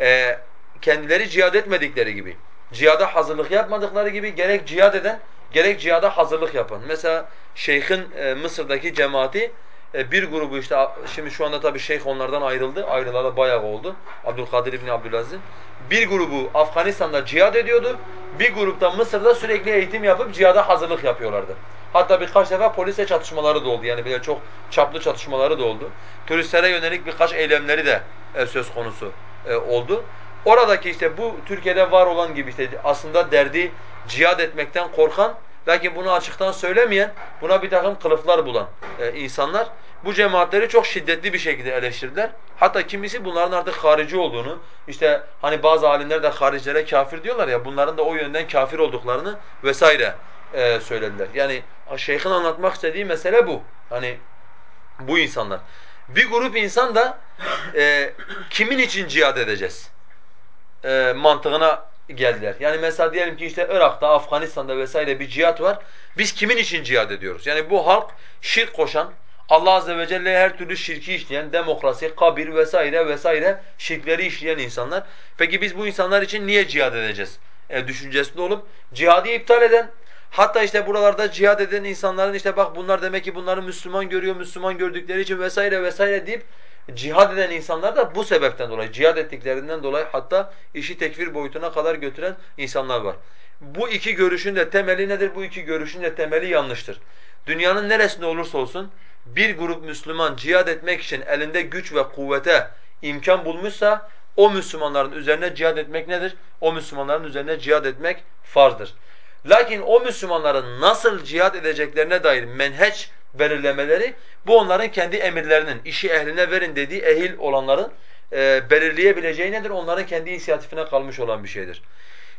E, kendileri cihad etmedikleri gibi, cihada hazırlık yapmadıkları gibi gerek cihad eden gerek cihada hazırlık yapan. Mesela şeyhin e, Mısır'daki cemaati e, bir grubu işte şimdi şu anda tabii şeyh onlardan ayrıldı. Ayrılalı bayağı oldu. Abdülkadir İbni Abdülaziz. Bir grubu Afganistan'da cihad ediyordu. Bir grupta Mısır'da sürekli eğitim yapıp cihada hazırlık yapıyorlardı. Hatta birkaç defa polisle çatışmaları da oldu. Yani böyle çok çaplı çatışmaları da oldu. Turistlere yönelik birkaç eylemleri de e, söz konusu e, oldu. Oradaki işte bu Türkiye'de var olan gibi işte aslında derdi cihad etmekten korkan lakin bunu açıktan söylemeyen, buna bir takım kılıflar bulan e, insanlar bu cemaatleri çok şiddetli bir şekilde eleştirdiler. Hatta kimisi bunların artık harici olduğunu, işte hani bazı alimler de haricilere kafir diyorlar ya, bunların da o yönden kafir olduklarını vesaire e, söylediler. Yani şeyhin anlatmak istediği mesele bu. Hani bu insanlar. Bir grup insan da e, kimin için cihad edeceğiz e, mantığına geldiler. Yani mesela diyelim ki işte Irak'ta, Afganistan'da vesaire bir cihat var. Biz kimin için cihad ediyoruz? Yani bu halk şirk koşan, Allah azze ve celle her türlü şirki işleyen, demokrasi, kabir vesaire vesaire şirkleri işleyen insanlar. Peki biz bu insanlar için niye cihad edeceğiz? E, düşüncesinde olup cihadı iptal eden, hatta işte buralarda cihad eden insanların işte bak bunlar demek ki bunları Müslüman görüyor, Müslüman gördükleri için vesaire vesaire deyip cihad eden insanlar da bu sebepten dolayı, cihad ettiklerinden dolayı hatta işi tekfir boyutuna kadar götüren insanlar var. Bu iki görüşün de temeli nedir? Bu iki görüşün de temeli yanlıştır. Dünyanın neresinde olursa olsun bir grup Müslüman cihad etmek için elinde güç ve kuvvete imkan bulmuşsa o Müslümanların üzerine cihad etmek nedir? O Müslümanların üzerine cihad etmek farzdır. Lakin o Müslümanların nasıl cihad edeceklerine dair menheç belirlemeleri bu onların kendi emirlerinin, işi ehline verin dediği ehil olanların e, belirleyebileceği nedir? Onların kendi inisiyatifine kalmış olan bir şeydir.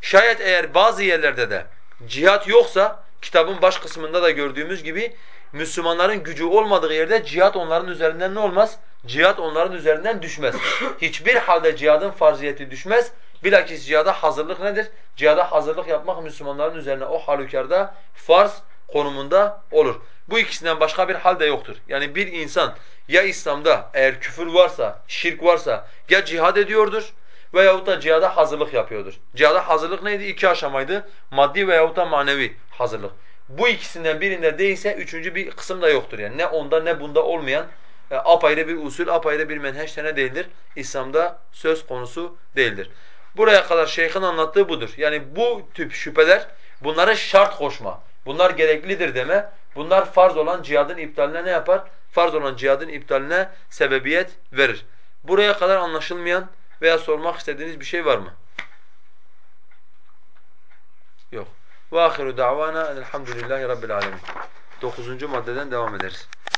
Şayet eğer bazı yerlerde de cihat yoksa kitabın baş kısmında da gördüğümüz gibi Müslümanların gücü olmadığı yerde cihat onların üzerinden ne olmaz? Cihat onların üzerinden düşmez. Hiçbir halde cihadın farziyeti düşmez. Bilakis cihada hazırlık nedir? Cihada hazırlık yapmak Müslümanların üzerine o halükarda farz konumunda olur. Bu ikisinden başka bir hal de yoktur. Yani bir insan ya İslam'da eğer küfür varsa, şirk varsa ya cihad ediyordur veyahut da cihada hazırlık yapıyordur. Cihada hazırlık neydi? İki aşamaydı. Maddi veyahut da manevi hazırlık. Bu ikisinden birinde değilse üçüncü bir kısım da yoktur. Yani ne onda ne bunda olmayan e, apayrı bir usul, apayrı bir menheç ne değildir? İslam'da söz konusu değildir. Buraya kadar şeyhin anlattığı budur. Yani bu tip şüpheler bunları şart koşma. Bunlar gereklidir deme. Bunlar farz olan cihadın iptaline ne yapar? Farz olan cihadın iptaline sebebiyet verir. Buraya kadar anlaşılmayan veya sormak istediğiniz bir şey var mı? Yok. Ve ahiru davana elhamdülillahi rabbil alemin. Dokuzuncu maddeden devam ederiz.